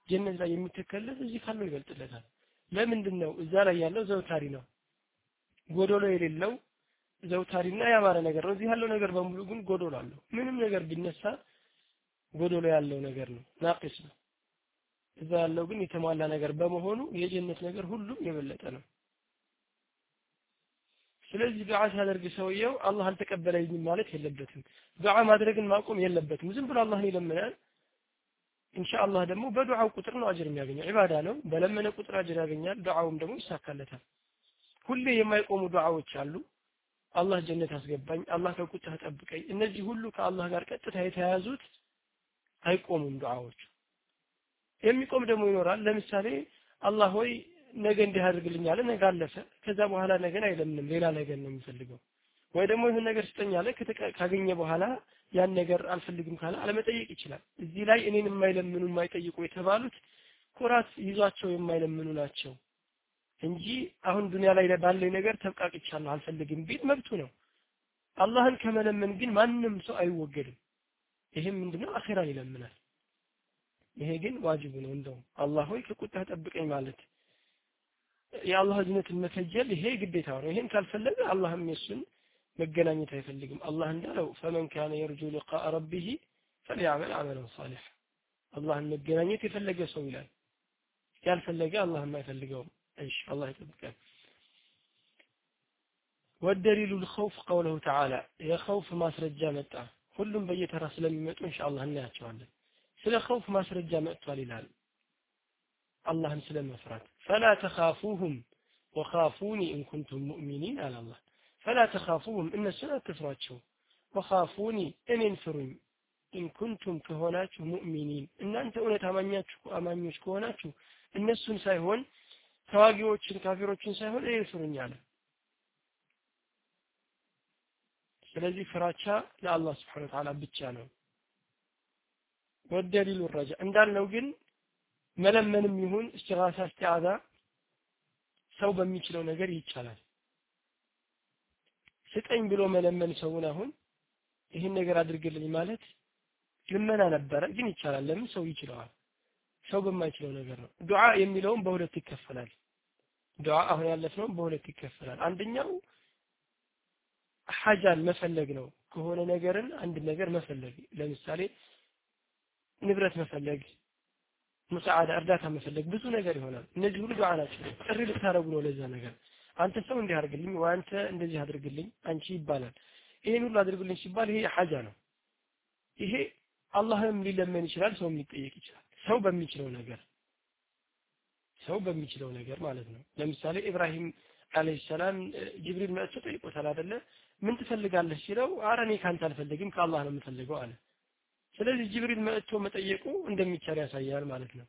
ጀነት ላይ የሚተከለት እዚህ ካለው ይበልጥለታል። ለምንድን ነው እዛ ላይ ያለው ዘውታሪ ነው። ጎዶሎ የሌለው ዘውታሪና ያማረ ነገር ነው። እዚህ ያለው ነገር በሙሉ ግን ጎዶሎ አለው። ምንም ነገር ቢነሳ ጎዶሎ ያለው ነገር ነው ናቂስ ነው። እዛ ያለው ግን የተሟላ ነገር በመሆኑ የጀነት ነገር ሁሉም የበለጠ ነው። ስለዚህ ዱዓ ሲያደርግ ሰውየው አላህ አልተቀበለኝም ማለት የለበትም። ዱዓ ማድረግን ማቆም የለበትም። ዝም ብሎ አላህን ይለምናል ኢንሻአላህ ደግሞ በዱዓው ቁጥር ነው አጅር የሚያገኘው። ዒባዳ ነው። በለመነ ቁጥር አጅር ያገኛል። ዱዓውም ደግሞ ይሳካለታል። ሁሌ የማይቆሙ ዱዓዎች አሉ። አላህ ጀነት አስገባኝ አላህ ከቁጣ ጠብቀኝ። እነዚህ ሁሉ ከአላህ ጋር ቀጥታ የተያያዙት አይቆሙም ዱዓዎቹ። የሚቆም ደግሞ ይኖራል። ለምሳሌ አላህ ሆይ ነገ እንዲህ አድርግልኝ አለ ነገ አለፈ ከዛ በኋላ ነገን አይለምንም ሌላ ነገር ነው የሚፈልገው ወይ ደግሞ ይህን ነገር ስጠኝ አለ። ካገኘ በኋላ ያን ነገር አልፈልግም ካለ አለመጠየቅ ይችላል። እዚህ ላይ እኔን የማይለምኑ የማይጠይቁ የተባሉት ኩራት ይዟቸው የማይለምኑ ናቸው እንጂ አሁን ዱንያ ላይ ባለኝ ነገር ተብቃቅቻለሁ አልፈልግም ቢል መብቱ ነው። አላህን ከመለመን ግን ማንም ሰው አይወገድም። ይሄም ምንድነው? አኺራን ይለምናል። ይሄ ግን ዋጅቡ ነው። እንደው አላህ ሆይ ከቁጣ ጠብቀኝ ማለት የአላህ እዝነትን መከጀል ይሄ ግዴታው ነው። ይሄን ካልፈለገ አላህም የሱን መገናኘት አይፈልግም አላህ እንዳለው ፈመን ካነ የርጁ ሊቃ ረቢህ ፈልያዕመል አመለን ሳሊሕ አላህን መገናኘት የፈለገ ሰው ይላል ያልፈለገ አላህም አይፈልገውም እሺ አላህ ይጠብቀን والدليل الخوف قوله تعالى يا خوف ማስረጃ መጣ ሁሉም በየተራ ስለሚመጡ ኢንሻአላህ እናያቸዋለን ስለ ኸውፍ ማስረጃ መጥቷል ይላል አላህን ስለመፍራት ፈላ ተኻፉሁም ወኻፉኒ ኢን ኩንቱም ሙእሚኒን አለ አላህ ፈላ ተኻፉሁም እነሱን አትፍሯቸው ወኻፉኒ እኔን ፍሩኝ ኢን ከሆናችሁ ሙእሚኒን እናንተ እውነት አማኛችሁ አማኞች ከሆናችሁ እነሱን ሳይሆን ተዋጊዎችን ካፊሮችን ሳይሆን እኔን ፍሩኝ አለ ስለዚህ ፍራቻ ለአላህ ስብሓን ወተዓላ ብቻ ነው። ወደሊሉ ረጃ። እንዳልነው ግን መለመንም ይሁን እስቲጋሳ እስቲዓዛ ሰው በሚችለው ነገር ይቻላል ስጠኝ ብሎ መለመን ሰውን አሁን ይህን ነገር አድርግልኝ ማለት ልመና ነበረ ግን ይቻላል። ለምን? ሰው ይችለዋል። ሰው በማይችለው ነገር ነው። ዱዓ የሚለውም በሁለት ይከፈላል። ዱዓ አሁን ያለፍነው በሁለት ይከፈላል። አንደኛው ሐጃን መፈለግ ነው። ከሆነ ነገርን አንድ ነገር መፈለግ ለምሳሌ ንብረት መፈለግ ሙሳዓዳ እርዳታ መፈለግ ብዙ ነገር ይሆናል። እነዚህ ሁሉ ዱዓ ናቸው። ጥሪ ልታረጉ ነው ለዛ ነገር አንተ ሰው እንዲህ አድርግልኝ ወይ አንተ እንደዚህ አድርግልኝ አንቺ ይባላል። ይሄን ሁሉ አድርግልኝ ሲባል ይሄ ሐጃ ነው። ይሄ አላህም ሊለመን ይችላል ሰው ሊጠየቅ ይችላል። ሰው በሚችለው ነገር ሰው በሚችለው ነገር ማለት ነው። ለምሳሌ ኢብራሂም አለይሂ ሰላም ጅብሪል መጥቶ ጠይቆታል አይደለ? ምን ትፈልጋለህ? ሲለው አረ እኔ ካንተ አልፈልግም ከአላህ ነው የምፈልገው አለ። ስለዚህ ጅብሪል መጥቶ መጠየቁ እንደሚቻል ያሳያል ማለት ነው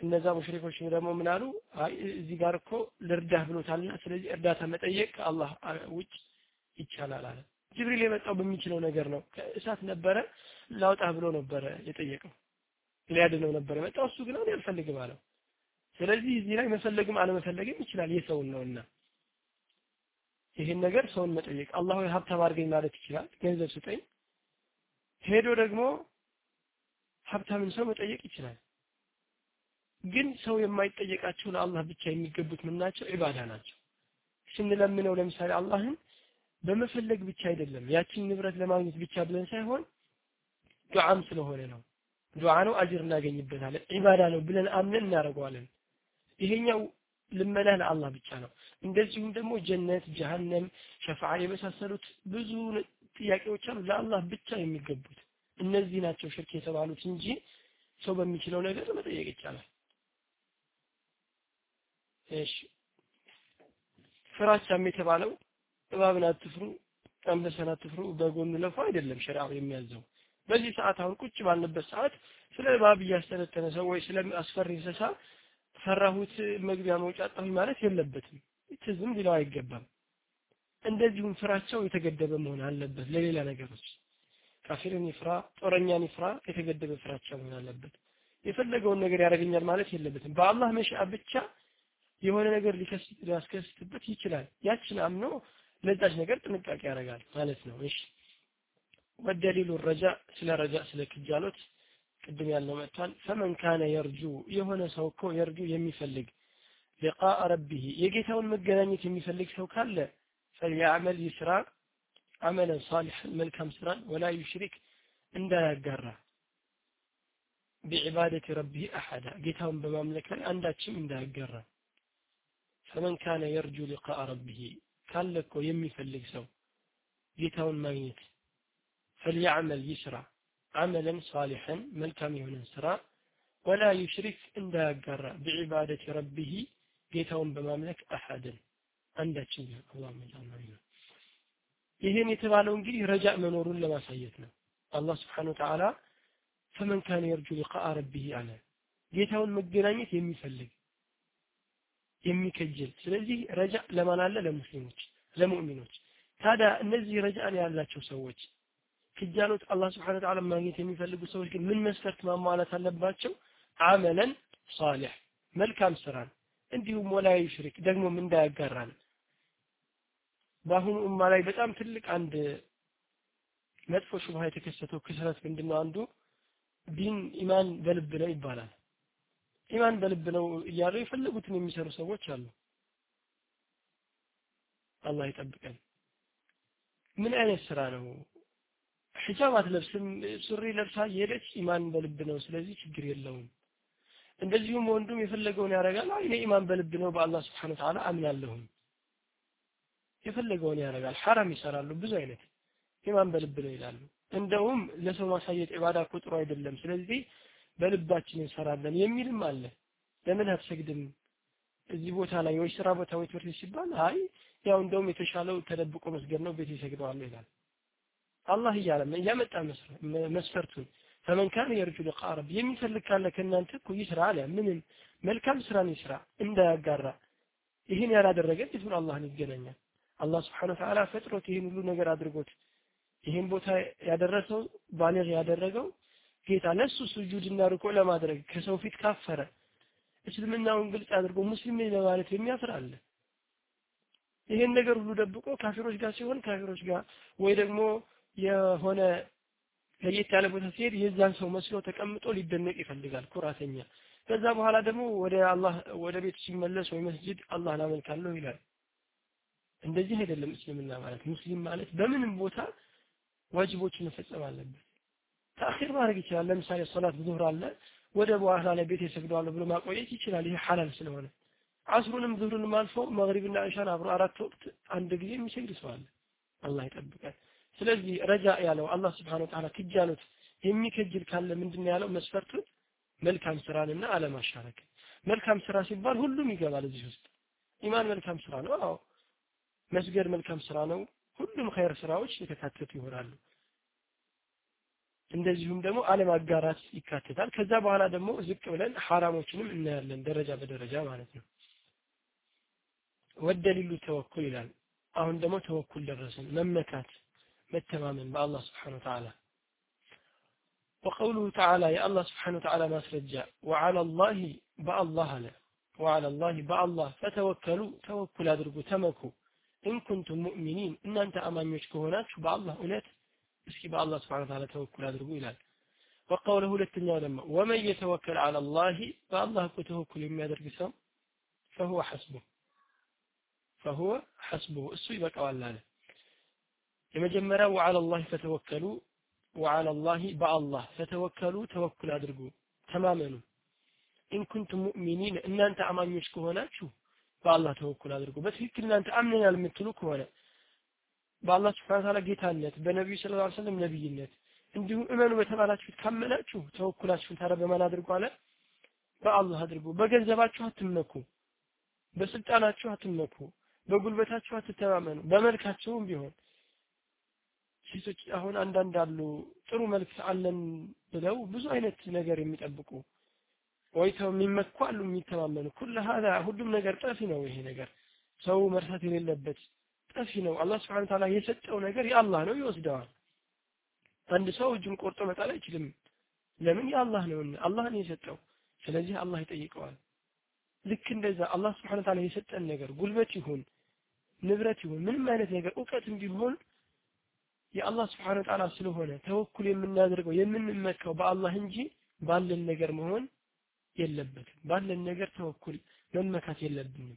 እነዛ ሙሽሪኮች ደግሞ ምን አሉ? አይ እዚህ ጋር እኮ ልርዳህ ብሎታልና ስለዚህ እርዳታ መጠየቅ ከአላህ ውጭ ይቻላል አለ። ጅብሪል የመጣው በሚችለው ነገር ነው። ከእሳት ነበረ ላውጣህ ብሎ ነበረ የጠየቀው። ሊያድነው ነበር የመጣው። እሱ ግን አልፈልግም አለው። ስለዚህ እዚህ ላይ መፈለግም አለመፈለግም ይችላል። የሰውን ነውና ይሄን ነገር ሰውን መጠየቅ። አላህ ሆይ ሀብታም አድርገኝ ማለት ይችላል። ገንዘብ ስጠኝ። ሄዶ ደግሞ ሀብታምን ሰው መጠየቅ ይችላል ግን ሰው የማይጠየቃቸው ለአላህ ብቻ የሚገቡት ምን ናቸው? ኢባዳ ናቸው። ስንለምነው ለምሳሌ አላህን በመፈለግ ብቻ አይደለም ያችን ንብረት ለማግኘት ብቻ ብለን ሳይሆን ዱዓም ስለሆነ ነው። ዱዓ ነው አጅር እናገኝበታለን ኢባዳ ነው ብለን አምነን እናደርገዋለን። ይሄኛው ልመና ለአላህ ብቻ ነው። እንደዚሁም ደግሞ ጀነት ጀሃነም ሸፋዓ የመሳሰሉት ብዙ ጥያቄዎች አሉ ለአላህ ብቻ የሚገቡት። እነዚህ ናቸው ሽርክ የተባሉት እንጂ ሰው በሚችለው ነገር መጠየቅ ይቻላል እሺ። ፍራቻም የተባለው እባብን አትፍሩ አንበሳን አትፍሩ በጎኑ ለፉ አይደለም ሸሪዓው የሚያዘው። በዚህ ሰዓት አሁን ቁጭ ባለበት ሰዓት ስለ እባብ እያስተነተነ ሰው ወይ ስለ አስፈሪ እንስሳ ፈራሁት መግቢያ መውጫ አጣሁኝ ማለት የለበትም። ትዝም ሊለው አይገባም። እንደዚሁም ፍራቸው የተገደበ መሆን አለበት ለሌላ ነገሮች ካፊርን ይፍራ ጦረኛን ይፍራ የተገደበ ፍራቻ መሆን አለበት። የፈለገውን ነገር ያደርገኛል ማለት የለበትም። በአላህ መሻ ብቻ የሆነ ነገር ሊያስከስትበት ይችላል። ያችን አምኖ ለዛች ነገር ጥንቃቄ ያደርጋል ማለት ነው። እሺ። ወደሊሉ ረጃ ስለ ረጃ ስለ ክጃሎት ቅድም ያልነው መጥቷል። ፈመን ካነ የርጁ የሆነ ሰው እኮ የርጁ የሚፈልግ ሊቃ ረቢህ የጌታውን መገናኘት የሚፈልግ ሰው ካለ ፈልያዕመል ይስራ አመለን ሳሊሐን መልካም ስራን ወላ ዩሽሪክ እንዳያጋራ። ቢዕባደት ረቢህ አሐዳ ጌታውን በማምለክ ላይ አንዳችም እንዳያጋራ ፈመን ካነ የርጁ ሊቃ ረቢህ ካለ እኮ የሚፈልግ ሰው ጌታውን ማግኘት ፈልያዕመል ይስራ አመለን ሳሊሐን መልካም የሆነን ስራ ወላ ዩሽሪክ እንዳያጋራ ቢዕባደት ረቢህ ጌታውን በማምለክ አሐደን አንዳችን ቢሆን አላህ መጃና ነው ይህን የተባለው እንግዲህ ረጃ መኖሩን ለማሳየት ነው። አላህ ስብሓን ወተዓላ ፈመን ካነ የርጁ ሊቃአ ረቢህ አለ። ጌታውን መገናኘት የሚፈልግ የሚከጅል። ስለዚህ ረጃ ለማን አለ? ለሙስሊሞች ለሙእሚኖች። ታዲያ እነዚህ ረጃን ያላቸው ሰዎች ክጃሎት አላህ ስብሓን ወተዓላ ማግኘት የሚፈልጉ ሰዎች ግን ምን መስፈርት ማሟላት አለባቸው? አመለን ሳሊሕ መልካም ስራን እንዲሁም ወላ ዩሽሪክ ደግሞም እንዳያጋራን። በአሁኑ ኡማ ላይ በጣም ትልቅ አንድ መጥፎ ሹብሃ የተከሰተው ክስረት ምንድነው? አንዱ ዲን ኢማን በልብ ነው ይባላል ኢማን በልብ ነው እያሉ የፈለጉትን የሚሰሩ ሰዎች አሉ። አላህ ይጠብቀን። ምን አይነት ስራ ነው? ሒጃብ አትለብስም ሱሪ ለብሳ እየሄደች ኢማን በልብ ነው ስለዚህ ችግር የለውም። እንደዚሁም ወንዱም የፈለገውን ያደርጋል። እኔ ኢማን በልብ ነው በአላህ ስብሓን ተዓላ አምናለሁም። የፈለገውን ያደርጋል። ሐራም ይሰራሉ ብዙ አይነት ኢማን በልብ ነው ይላሉ። እንደውም ለሰው ማሳየት ኢባዳ እኮ አይደለም። ስለዚህ በልባችን እንሰራለን የሚልም አለ። ለምን አትሰግድም? እዚህ ቦታ ላይ ወይ ስራ ቦታ ወይ ትምህርት ሲባል አይ ያው እንደውም የተሻለው ተደብቆ መስገድ ነው ቤት ይሰግደዋለሁ ይላል። አላህ እያለ እያመጣ መስፈርቱን። ፈመን ካነ የርጁ ሊቃ ረቢ የሚፈልግ ካለ ከእናንተ እኮ ይስራ አለ። ምንም መልካም ስራን ይስራ እንዳያጋራ። ይህን ያላደረገ እንዴት ብሎ አላህን ይገናኛል። አላህ ስብሓን ወተዓላ ፈጥሮት ይህን ሁሉ ነገር አድርጎት ይህን ቦታ ያደረሰው ባሊግ ያደረገው ጌታ ለሱ ስጁድና ርኮ ለማድረግ ከሰው ፊት ካፈረ እስልምናውን ግልጽ አድርጎ ሙስሊም ነኝ ለማለት የሚያፍር አለ። ይሄን ነገር ሁሉ ደብቆ ካፊሮች ጋር ሲሆን ካፊሮች ጋር ወይ ደግሞ የሆነ ለየት ያለ ቦታ ሲሄድ የዛን ሰው መስሎ ተቀምጦ ሊደነቅ ይፈልጋል ኩራተኛ። ከዛ በኋላ ደግሞ ወደ አላህ ወደ ቤት ሲመለስ ወይ መስጂድ አላህ ላመልካለሁ ይላል። እንደዚህ አይደለም እስልምና ማለት። ሙስሊም ማለት በምንም ቦታ ዋጅቦችን መፈጸም አለበት ተአኺር ማድረግ ይችላል። ለምሳሌ ሶላት ዙህር አለ ወደ በኋላ ላይ ቤት የሰግደዋለሁ ብሎ ማቆየት ይችላል። ይሄ ሐላል ስለሆነ አስሩንም ዙህሩንም አልፎ መግሪብና ኢሻን አብሮ አራት ወቅት አንድ ጊዜ የሚሰግድ ሰው አለ። አላህ ይጠብቃል ስለዚህ ረጃ ያለው አላህ ስብሓን ወተዓላ ክጃሎት የሚከጅል ካለ ምንድን ያለው? መስፈርቱን መልካም ስራንና አለማሻረክ። መልካም ስራ ሲባል ሁሉም ይገባል እዚህ ውስጥ። ኢማን መልካም ስራ ነው? አዎ። መስገድ መልካም ስራ ነው? ሁሉም ኸይር ስራዎች የተካተቱ ይሆናሉ እንደዚሁም ደግሞ አለማጋራት ይካተታል ከዛ በኋላ ደግሞ ዝቅ ብለን ሐራሞችንም እናያለን ደረጃ በደረጃ ማለት ነው ወደሊሉ ተወኩል ይላል አሁን ደግሞ ተወኩል ደረስን መመካት መተማመን በአላህ ስብሓን ወተዓላ وقوله تعالى يا الله سبحانه وتعالى ما سرجع وعلى الله بأ الله له وعلى الله بأ الله فتوكلوا توكل أدركوا تمكوا إن كنتم مؤمنين إن أنت أمان يشكو هناك بأ الله أولاد اسكي بأ الله سبحانه وتعالى توكل أدركوا إلى وقوله لتنيا لما ومن يتوكل على الله بأ الله كتوكل يمي أدرك سم فهو حسبه فهو حسبه السوء بك أولا የመጀመሪያው وعلى الله فتوكلوا وعلى الله بالله فتوكلوا توكل አድርጉ ተማመኑ ኢን ኩንቱም ሙእሚኒን እናንተ አማኞች ከሆናችሁ በአላህ ተወኩል አድርጉ በትክክል እናንተ አምነናል የምትሉ ከሆነ በአላህ ስብሐ ወተዓላ ጌታነት በነቢዩ ስለ ላ ሰለም ነቢይነት እንዲሁም እመኑ በተባላችሁት ካመናችሁ ተወኩላችሁን ታዲያ በማን አድርጉ አለ? በአላህ አድርጉ። በገንዘባችሁ አትመኩ በስልጣናችሁ አትመኩ በጉልበታችሁ አትተማመኑ። በመልካቸውም ቢሆን ሴቶች አሁን አንዳንድ አሉ ጥሩ መልክ አለን ብለው ብዙ አይነት ነገር የሚጠብቁ ወይተው የሚመኩ አሉ የሚተማመኑ። ኩል ሀዛ ሁሉም ነገር ጠፊ ነው ይሄ ነገር። ሰው መርሳት የሌለበት ጠፊ ነው። አላህ ስብሐነ ተዓላ የሰጠው ነገር የአላህ ነው ይወስደዋል። አንድ ሰው እጁን ቆርጦ መጣል አይችልም። ለምን? የአላህ ነው አላህ ነው የሰጠው። ስለዚህ አላህ ይጠይቀዋል። ልክ እንደዛ አላህ ስብሐነ ተዓላ የሰጠን ነገር ጉልበት ይሁን ንብረት ይሁን ምንም አይነት ነገር እውቀትም ቢሆን የአላህ ስብሐነ ወተዓላ ስለሆነ ተወኩል የምናደርገው የምንመካው በአላህ እንጂ ባለን ነገር መሆን የለበትም። ባለን ነገር ተወኩል መመካት የለብንም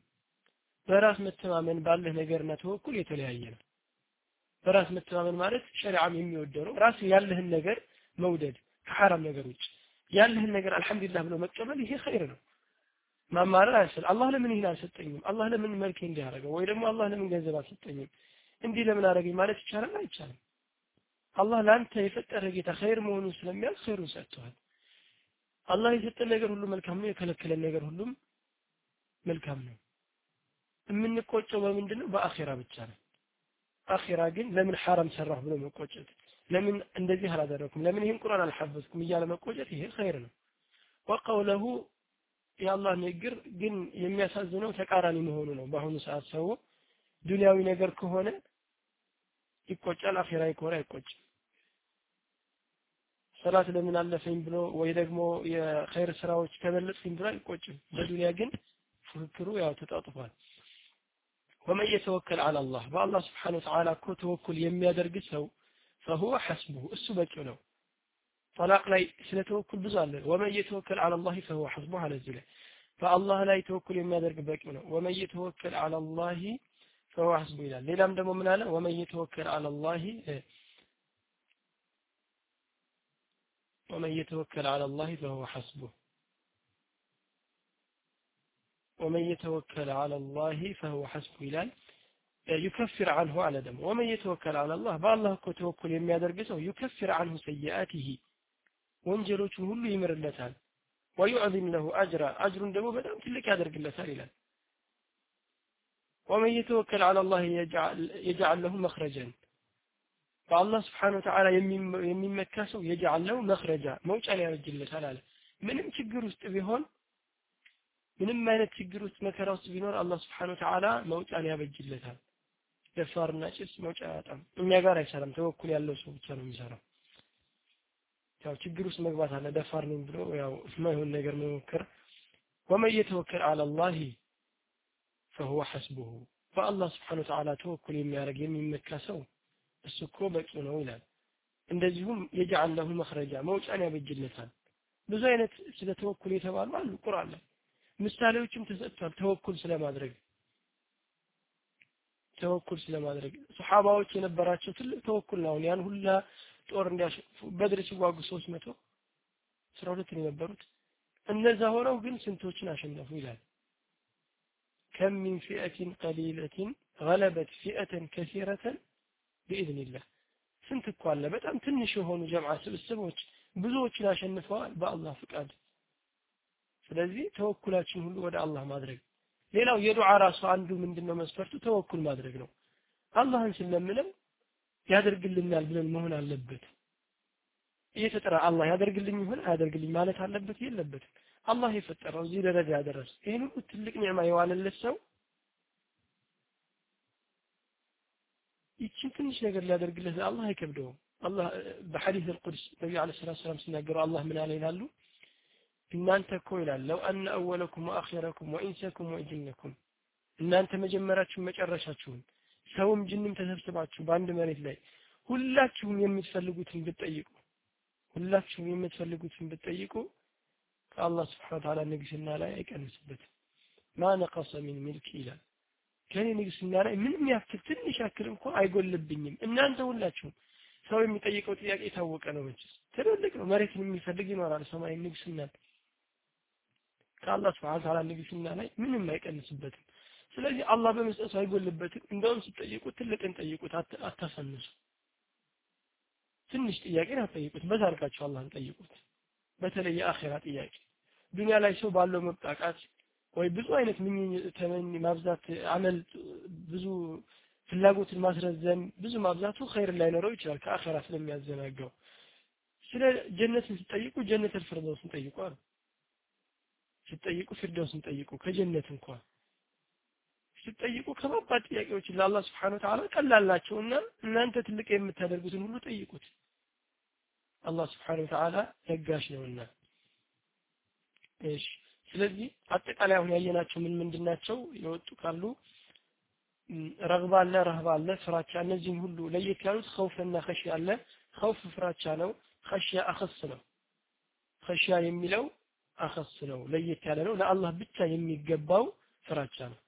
በራስ መተማመን ባለህ ነገርና ተወኩል የተለያየ ነው። በራስ መተማመን ማለት ሸሪዓም የሚወደው ራስ ያለህን ነገር መውደድ ከሐራም ነገር ውጭ። ያለህን ነገር አልহামዱሊላህ ብሎ መቀበል ይሄ ኸይር ነው። ማማረር አይሰል አላህ ለምን ይህን አልሰጠኝም? አላህ ለምን መልኬ እንዲያደርገው ወይ ደግሞ አላህ ለምን ገንዘብ አልሰጠኝም? እንዲህ ለምን አደረገኝ ማለት ይቻላል? አይቻልም። አላህ ለአንተ የፈጠረ ጌታ ኸይር መሆኑን ስለሚያውቅ ኸይሩን ሰጥቷል አላህ የሰጠን ነገር ሁሉ መልካም ነው የከለከለን ነገር ሁሉም መልካም ነው የምንቆጨው በምንድን ነው በአኼራ ብቻ ነው። አኼራ ግን ለምን ሐራም ሰራሁ ብሎ መቆጨት? ለምን እንደዚህ አላደረኩም? ለምን ይህን ቁርአን አልሐፈዝኩም? እያለ መቆጨት ይሄ ኸይር ነው። ወቀውለሁ የአላህ ንግግር ግን የሚያሳዝነው ተቃራኒ መሆኑ ነው። በአሁኑ ሰዓት ሰው ዱንያዊ ነገር ከሆነ ይቆጫል አኼራዊ ከሆነ አይቆጭም። ሰላት ለምን አለፈኝ ብሎ ወይ ደግሞ የኸይር ስራዎች ከበለጥኩኝ ብሎ አይቆጭም። በዱንያ ግን ፉክክሩ ያው ተጣጥፏል ወመን የተወከል አላ አላህ በአላህ ስብሓን ወተዓላ እኮ ተወኩል የሚያደርግ ሰው ፈሁወ ሐስቡሁ እሱ በቂው ነው ጠላቅ ላይ ስለ ተወኩል ብዙ አለ ወመን የተወከል አላ አላህ ፈሁወ ሐስቡሁ አለ እዚህ ላይ በአላህ ላይ ተወኩል የሚያደርግ በቂው ነው ወመን የተወከል አላ አላህ ፈሁወ ሐስቡ ይላል ሌላም ደግሞ ምን አለ ወመን የተወከል አላ አላህ ومن يتوكل على الله فهو حسبه ومن يتوكل على الله فهو حسبه ይላል يكفر عنه على دم ومن يتوكل على الله بالله እኮ ተወኩል የሚያደርግ ሰው يكفر عنه سيئاته ወንጀሎቹን ሁሉ ይምርለታል ويعظم له أجرا أجر ደግሞ በጣም ትልቅ ያደርግለታል ይላል ومن يتوكل على الله يجعل, يجعل له مخرجا በአላህ ስብሓን ወተዓላ የሚመካ ሰው የጃለው መክረጃ መውጫን ያበጅለታል አለ ምንም ችግር ውስጥ ቢሆን ምንም አይነት ችግር ውስጥ መከራ ውስጥ ቢኖር አላህ ስብሓን ወተዓላ መውጫን ያበጅለታል። ደፋርና ጭስ መውጫ ያጣም እኛ ጋር አይሰራም። ተወኩል ያለው ሰው ብቻ ነው የሚሰራው። ያው ችግር ውስጥ መግባት አለ። ደፋር ነኝ ብሎ ያው የማይሆን ነገር መሞከር። ወመን የተወከል አላህ ፈሁወ ሐስቡሁ። በአላህ ስብሓን ወተዓላ ተወኩል የሚያደርግ የሚመካ ሰው እሱ እኮ በቂ ነው ይላል። እንደዚሁም የጃዓል ለሁ መክረጃ መውጫን ያበጅለታል። ብዙ አይነት ስለ ተወኩል የተባሉ አሉ ቁርአን ላይ ምሳሌዎችም ተሰጥቷል ተወኩል ስለማድረግ ተወኩል ስለማድረግ ሱሐባዎች የነበራቸው ትልቅ ተወኩል ነው ያን ሁላ ጦር እንዲያሸፉ በድር ሲዋጉ ሶስት መቶ አስራ ሁለት ነው የነበሩት እነዛ ሆነው ግን ስንቶችን አሸነፉ ይላል ከም ሚን ፊአትን ቀሊለትን غلبت فئة كثيرة ቢኢዝኒላህ ስንት እኮ አለ በጣም ትንሽ የሆኑ ጀምዓ ስብስቦች ብዙዎችን አሸንፈዋል በአላህ ፍቃድ ስለዚህ ተወኩላችን ሁሉ ወደ አላህ ማድረግ። ሌላው የዱዓ ራሱ አንዱ ምንድነው? መስፈርቱ ተወኩል ማድረግ ነው። አላህን ስለምንም ያደርግልናል ብለን መሆን አለበት። እየተጠራ አላህ ያደርግልኝ ይሆን አያደርግልኝ ማለት አለበት የለበትም። አላህ የፈጠረው እዚህ ደረጃ ያደረስ ይህን ሁሉ ትልቅ ኒዕማ የዋለለት ሰው ይችን ትንሽ ነገር ሊያደርግለት አላህ አይከብደውም። አላህ በሐዲስ አልቁድስ አለ ሰላት ሰላም ሲናገሩ አላህ ምን አለ ይላሉ እናንተ እኮ ይላል ለው አነ አወለኩም ወአኺረኩም ወኢንሰኩም ወጅነኩም። እናንተ መጀመሪያችሁን መጨረሻችሁን ሰውም ጅንም ተሰብስባችሁ በአንድ መሬት ላይ ሁላችሁም የምትፈልጉትን ብትጠይቁ ሁላችሁም የምትፈልጉትን ብትጠይቁ ከአላህ ስብሓን ተዓላ ንግስና ላይ አይቀንስበትም። ማ ነቀሰ ሚን ሚልክ ይላል። ከኔ ንግስና ላይ ምንም ያክል ትንሽ ያክል እንኳ አይጎልብኝም። እናንተ ሁላችሁም ሰው የሚጠይቀው ጥያቄ የታወቀ ነው መችስ ትልልቅ ነው። መሬትን የሚፈልግ ይኖራል። ሰማይ ንግስና ከአላህ ስብሓን ተዓላ ንግስና ላይ ምንም አይቀንስበትም። ስለዚህ አላህ በመስጠቱ አይጎልበትም። እንደውም ሲጠይቁ ትልቅን ጠይቁት አታሳንሱ። ትንሽ ጥያቄን አትጠይቁት በዛ አድርጋችሁ አላህን ጠይቁት። በተለይ የአኼራ ጥያቄ። ዱንያ ላይ ሰው ባለው መብቃቃት ወይ ብዙ አይነት ምኝ ተመኝ ማብዛት አመል ብዙ ፍላጎትን ማስረዘም ብዙ ማብዛቱ ኸይር ላይኖረው ይችላል ከአኼራ ስለሚያዘናጋው። ስለ ጀነትን ሲጠይቁ ጀነት አልፊርደውስን ጠይቁ አሉ ሲጠይቁ ፊርደውስን ጠይቁ ከጀነት እንኳን ሲጠይቁ ከባባድ ጥያቄዎች ለአላህ ወተዓላ ቀላል ናቸውና እናንተ ትልቅ የምታደርጉትን ሁሉ ጠይቁት። አላህ ስብሓን ወተዓላ ለጋሽ ነውና። እሺ ስለዚህ አጠቃላይ አሁን ያየናቸው ምን ምንድን ናቸው? የወጡ ካሉ ረግባ አለ ረህባ አለ ፍራቻ እነዚህም ሁሉ ለየት ያሉት ኸውፍና ኸሽያ አለ። ኸውፍ ፍራቻ ነው ኸሽያ አኸስ ነው። ኸሽያ የሚለው አኸስ ነው ለየት ያለ ነው። ለአላህ ብቻ የሚገባው ፍራቻ ነው።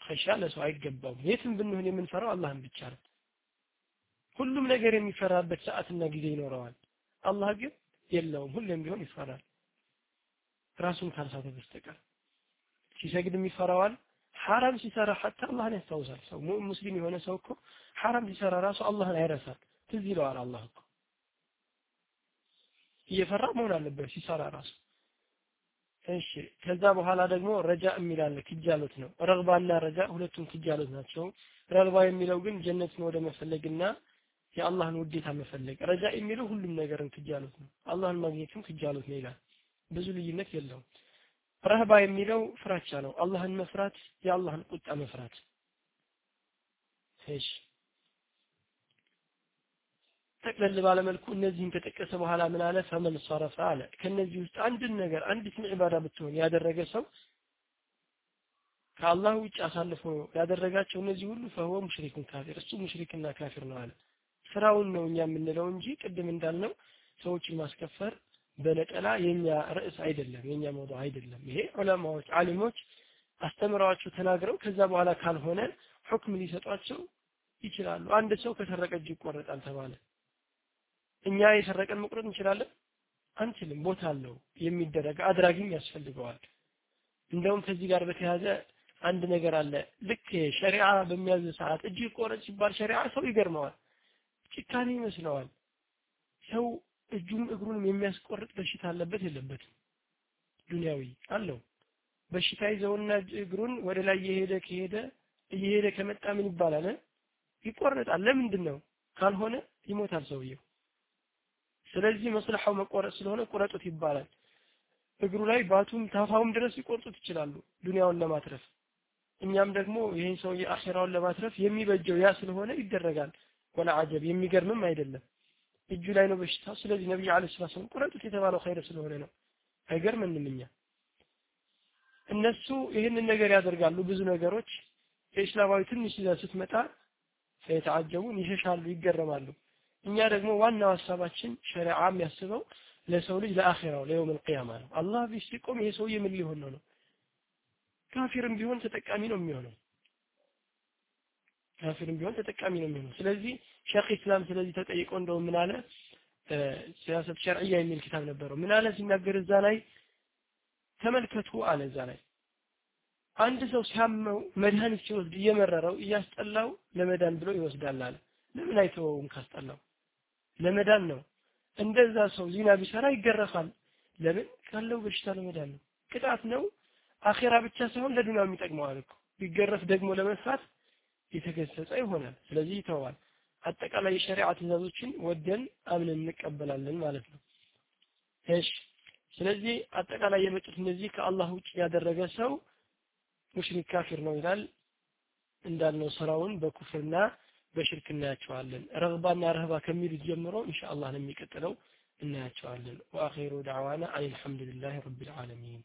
ኸሽያ ለሰው አይገባውም። የትም ብንሆን የምንፈራው አላህን ብቻ ነው። ሁሉም ነገር የሚፈራበት ሰዓትና ጊዜ ይኖረዋል። አላህ ግን የለውም ሁሌም ቢሆን ይፈራል። ራሱን ካልሳተ በስተቀር ሲሰግድም ይፈራዋል ሐራም ሲሰራ ሐታ አላህን ያስታውሳል። ሰው ሙስሊም የሆነ ሰው እኮ ሐራም ሲሰራ ራሱ አላህን አይረሳል ትዝ ይለዋል አላህ እኮ እየፈራ መሆን አለበት ሲሰራ ራሱ። እሺ ከዛ በኋላ ደግሞ ረጃ የሚላለ ክጃሎት ነው። ረግባና ረጃ ሁለቱም ክጃሎት ናቸው። ረግባ የሚለው ግን ጀነትን ወደ መፈለግና የአላህን ውዴታ መፈለግ። ረጃ የሚለው ሁሉም ነገርን ክጃሎት ነው። አላህን ማግኘትም ክጃሎት ነው ይላል። ብዙ ልዩነት የለውም። ረህባ የሚለው ፍራቻ ነው። አላህን መፍራት የአላህን ቁጣ መፍራት። እሺ ጠቅለል ባለመልኩ እነዚህን ከጠቀሰ በኋላ ምን አለ? ፈመን ሰረፈ አለ። ከነዚህ ውስጥ አንድን ነገር አንዲትን ዒባዳ ብትሆን ያደረገ ሰው ከአላህ ውጭ አሳልፎ ያደረጋቸው እነዚህ ሁሉ ፈሁወ ሙሽሪኩን ካፊር እሱ ሙሽሪክና ካፊር ነው አለ። ስራውን ነው እኛ የምንለው እንጂ ቅድም እንዳልነው ሰዎችን ማስከፈር በነጠላ የኛ ርዕስ አይደለም የኛ መውضع አይደለም። ይሄ ዑለማዎች አሊሞች አስተምረዋቸው ተናግረው ከዛ በኋላ ካልሆነ ሁክም ሊሰጧቸው ይችላሉ። አንድ ሰው ከሰረቀ እጅ ይቆረጣል ተባለ እኛ የሰረቀን መቁረጥ እንችላለን? አንችልም። ቦታ አለው። የሚደረግ አድራጊም ያስፈልገዋል። እንደውም ከዚህ ጋር በተያያዘ አንድ ነገር አለ። ልክ ሸሪዓ በሚያዝ ሰዓት እጅ ቆረጥ ሲባል ሸሪዓ ሰው ይገርመዋል። ጭካኔ ይመስለዋል። ሰው እጁም እግሩንም የሚያስቆርጥ በሽታ አለበት የለበትም። ዱንያዊ አለው። በሽታ ይዘውና እግሩን ወደ ላይ እየሄደ ከሄደ እየሄደ ከመጣ ምን ይባላል? ይቆረጣል። ለምንድን ነው ካልሆነ ይሞታል ሰውየው ስለዚህ መስለሐው መቆረጥ ስለሆነ ቁረጡት ይባላል። እግሩ ላይ ባቱም ታፋውም ድረስ ሊቆርጡት ይችላሉ ዱንያውን ለማትረፍ። እኛም ደግሞ ይህን ሰውዬ አኼራውን ለማትረፍ የሚበጀው ያ ስለሆነ ይደረጋል። ወላ አጀብ የሚገርምም አይደለም። እጁ ላይ ነው በሽታው ስለዚህ ነብዩ አለይሂ ሰላም ቁረጡት የተባለው ኸይር ስለሆነ ነው። አይገርምንም እኛ? እነሱ ይህንን ነገር ያደርጋሉ ብዙ ነገሮች። የእስላማዊ ትንሽ ይዛ ስትመጣ ፈየተዓጀቡን ይሸሻሉ ይገረማሉ እኛ ደግሞ ዋናው ሀሳባችን ሸሪዓ የሚያስበው ለሰው ልጅ ለአኺራው ለየውም القيامة ነው አላህ ፊት ሲቆም ይሄ ሰውዬ ምን ሊሆን ነው ነው ካፊርም ቢሆን ተጠቃሚ ነው የሚሆነው ካፊርም ቢሆን ተጠቃሚ ነው የሚሆነው ስለዚህ ሸክ ኢስላም ስለዚህ ተጠይቆ እንደው ምን አለ ሲያሰት ሸርዕያ የሚል ኪታብ ነበረው ምን አለ ሲናገር እዛ ላይ ተመልከቱ አለ እዛ ላይ አንድ ሰው ሲያመው መድኃኒት ሲወስድ እየመረረው እያስጠላው ለመዳን ብሎ ይወስዳል አለ ለምን አይተወውም ካስጠላው ለመዳን ነው። እንደዛ ሰው ዚና ቢሰራ ይገረፋል። ለምን? ካለው በሽታ ለመዳን ነው። ቅጣት ነው። አኼራ ብቻ ሳይሆን ለዱንያም ይጠቅመዋል እኮ። ቢገረፍ ደግሞ ለመስራት የተገሰጸ ይሆናል። ስለዚህ ይተዋል አጠቃላይ የሸሪዓ ትእዛዞችን ወደን አምነን እንቀበላለን ማለት ነው። እሺ። ስለዚህ አጠቃላይ የመጡት እነዚህ ከአላህ ውጭ ያደረገ ሰው ሙሽሪክ ካፊር ነው ይላል። እንዳልነው ስራውን በኩፍርና በሽርክ እናያቸዋለን። ረግባና ረህባ ከሚሉት ጀምሮ ኢንሻአላህ ነው የሚቀጥለው እናያቸዋለን። ወአኺሩ ዳዕዋና አን አልሐምዱሊላህ ረቢል ዓለሚን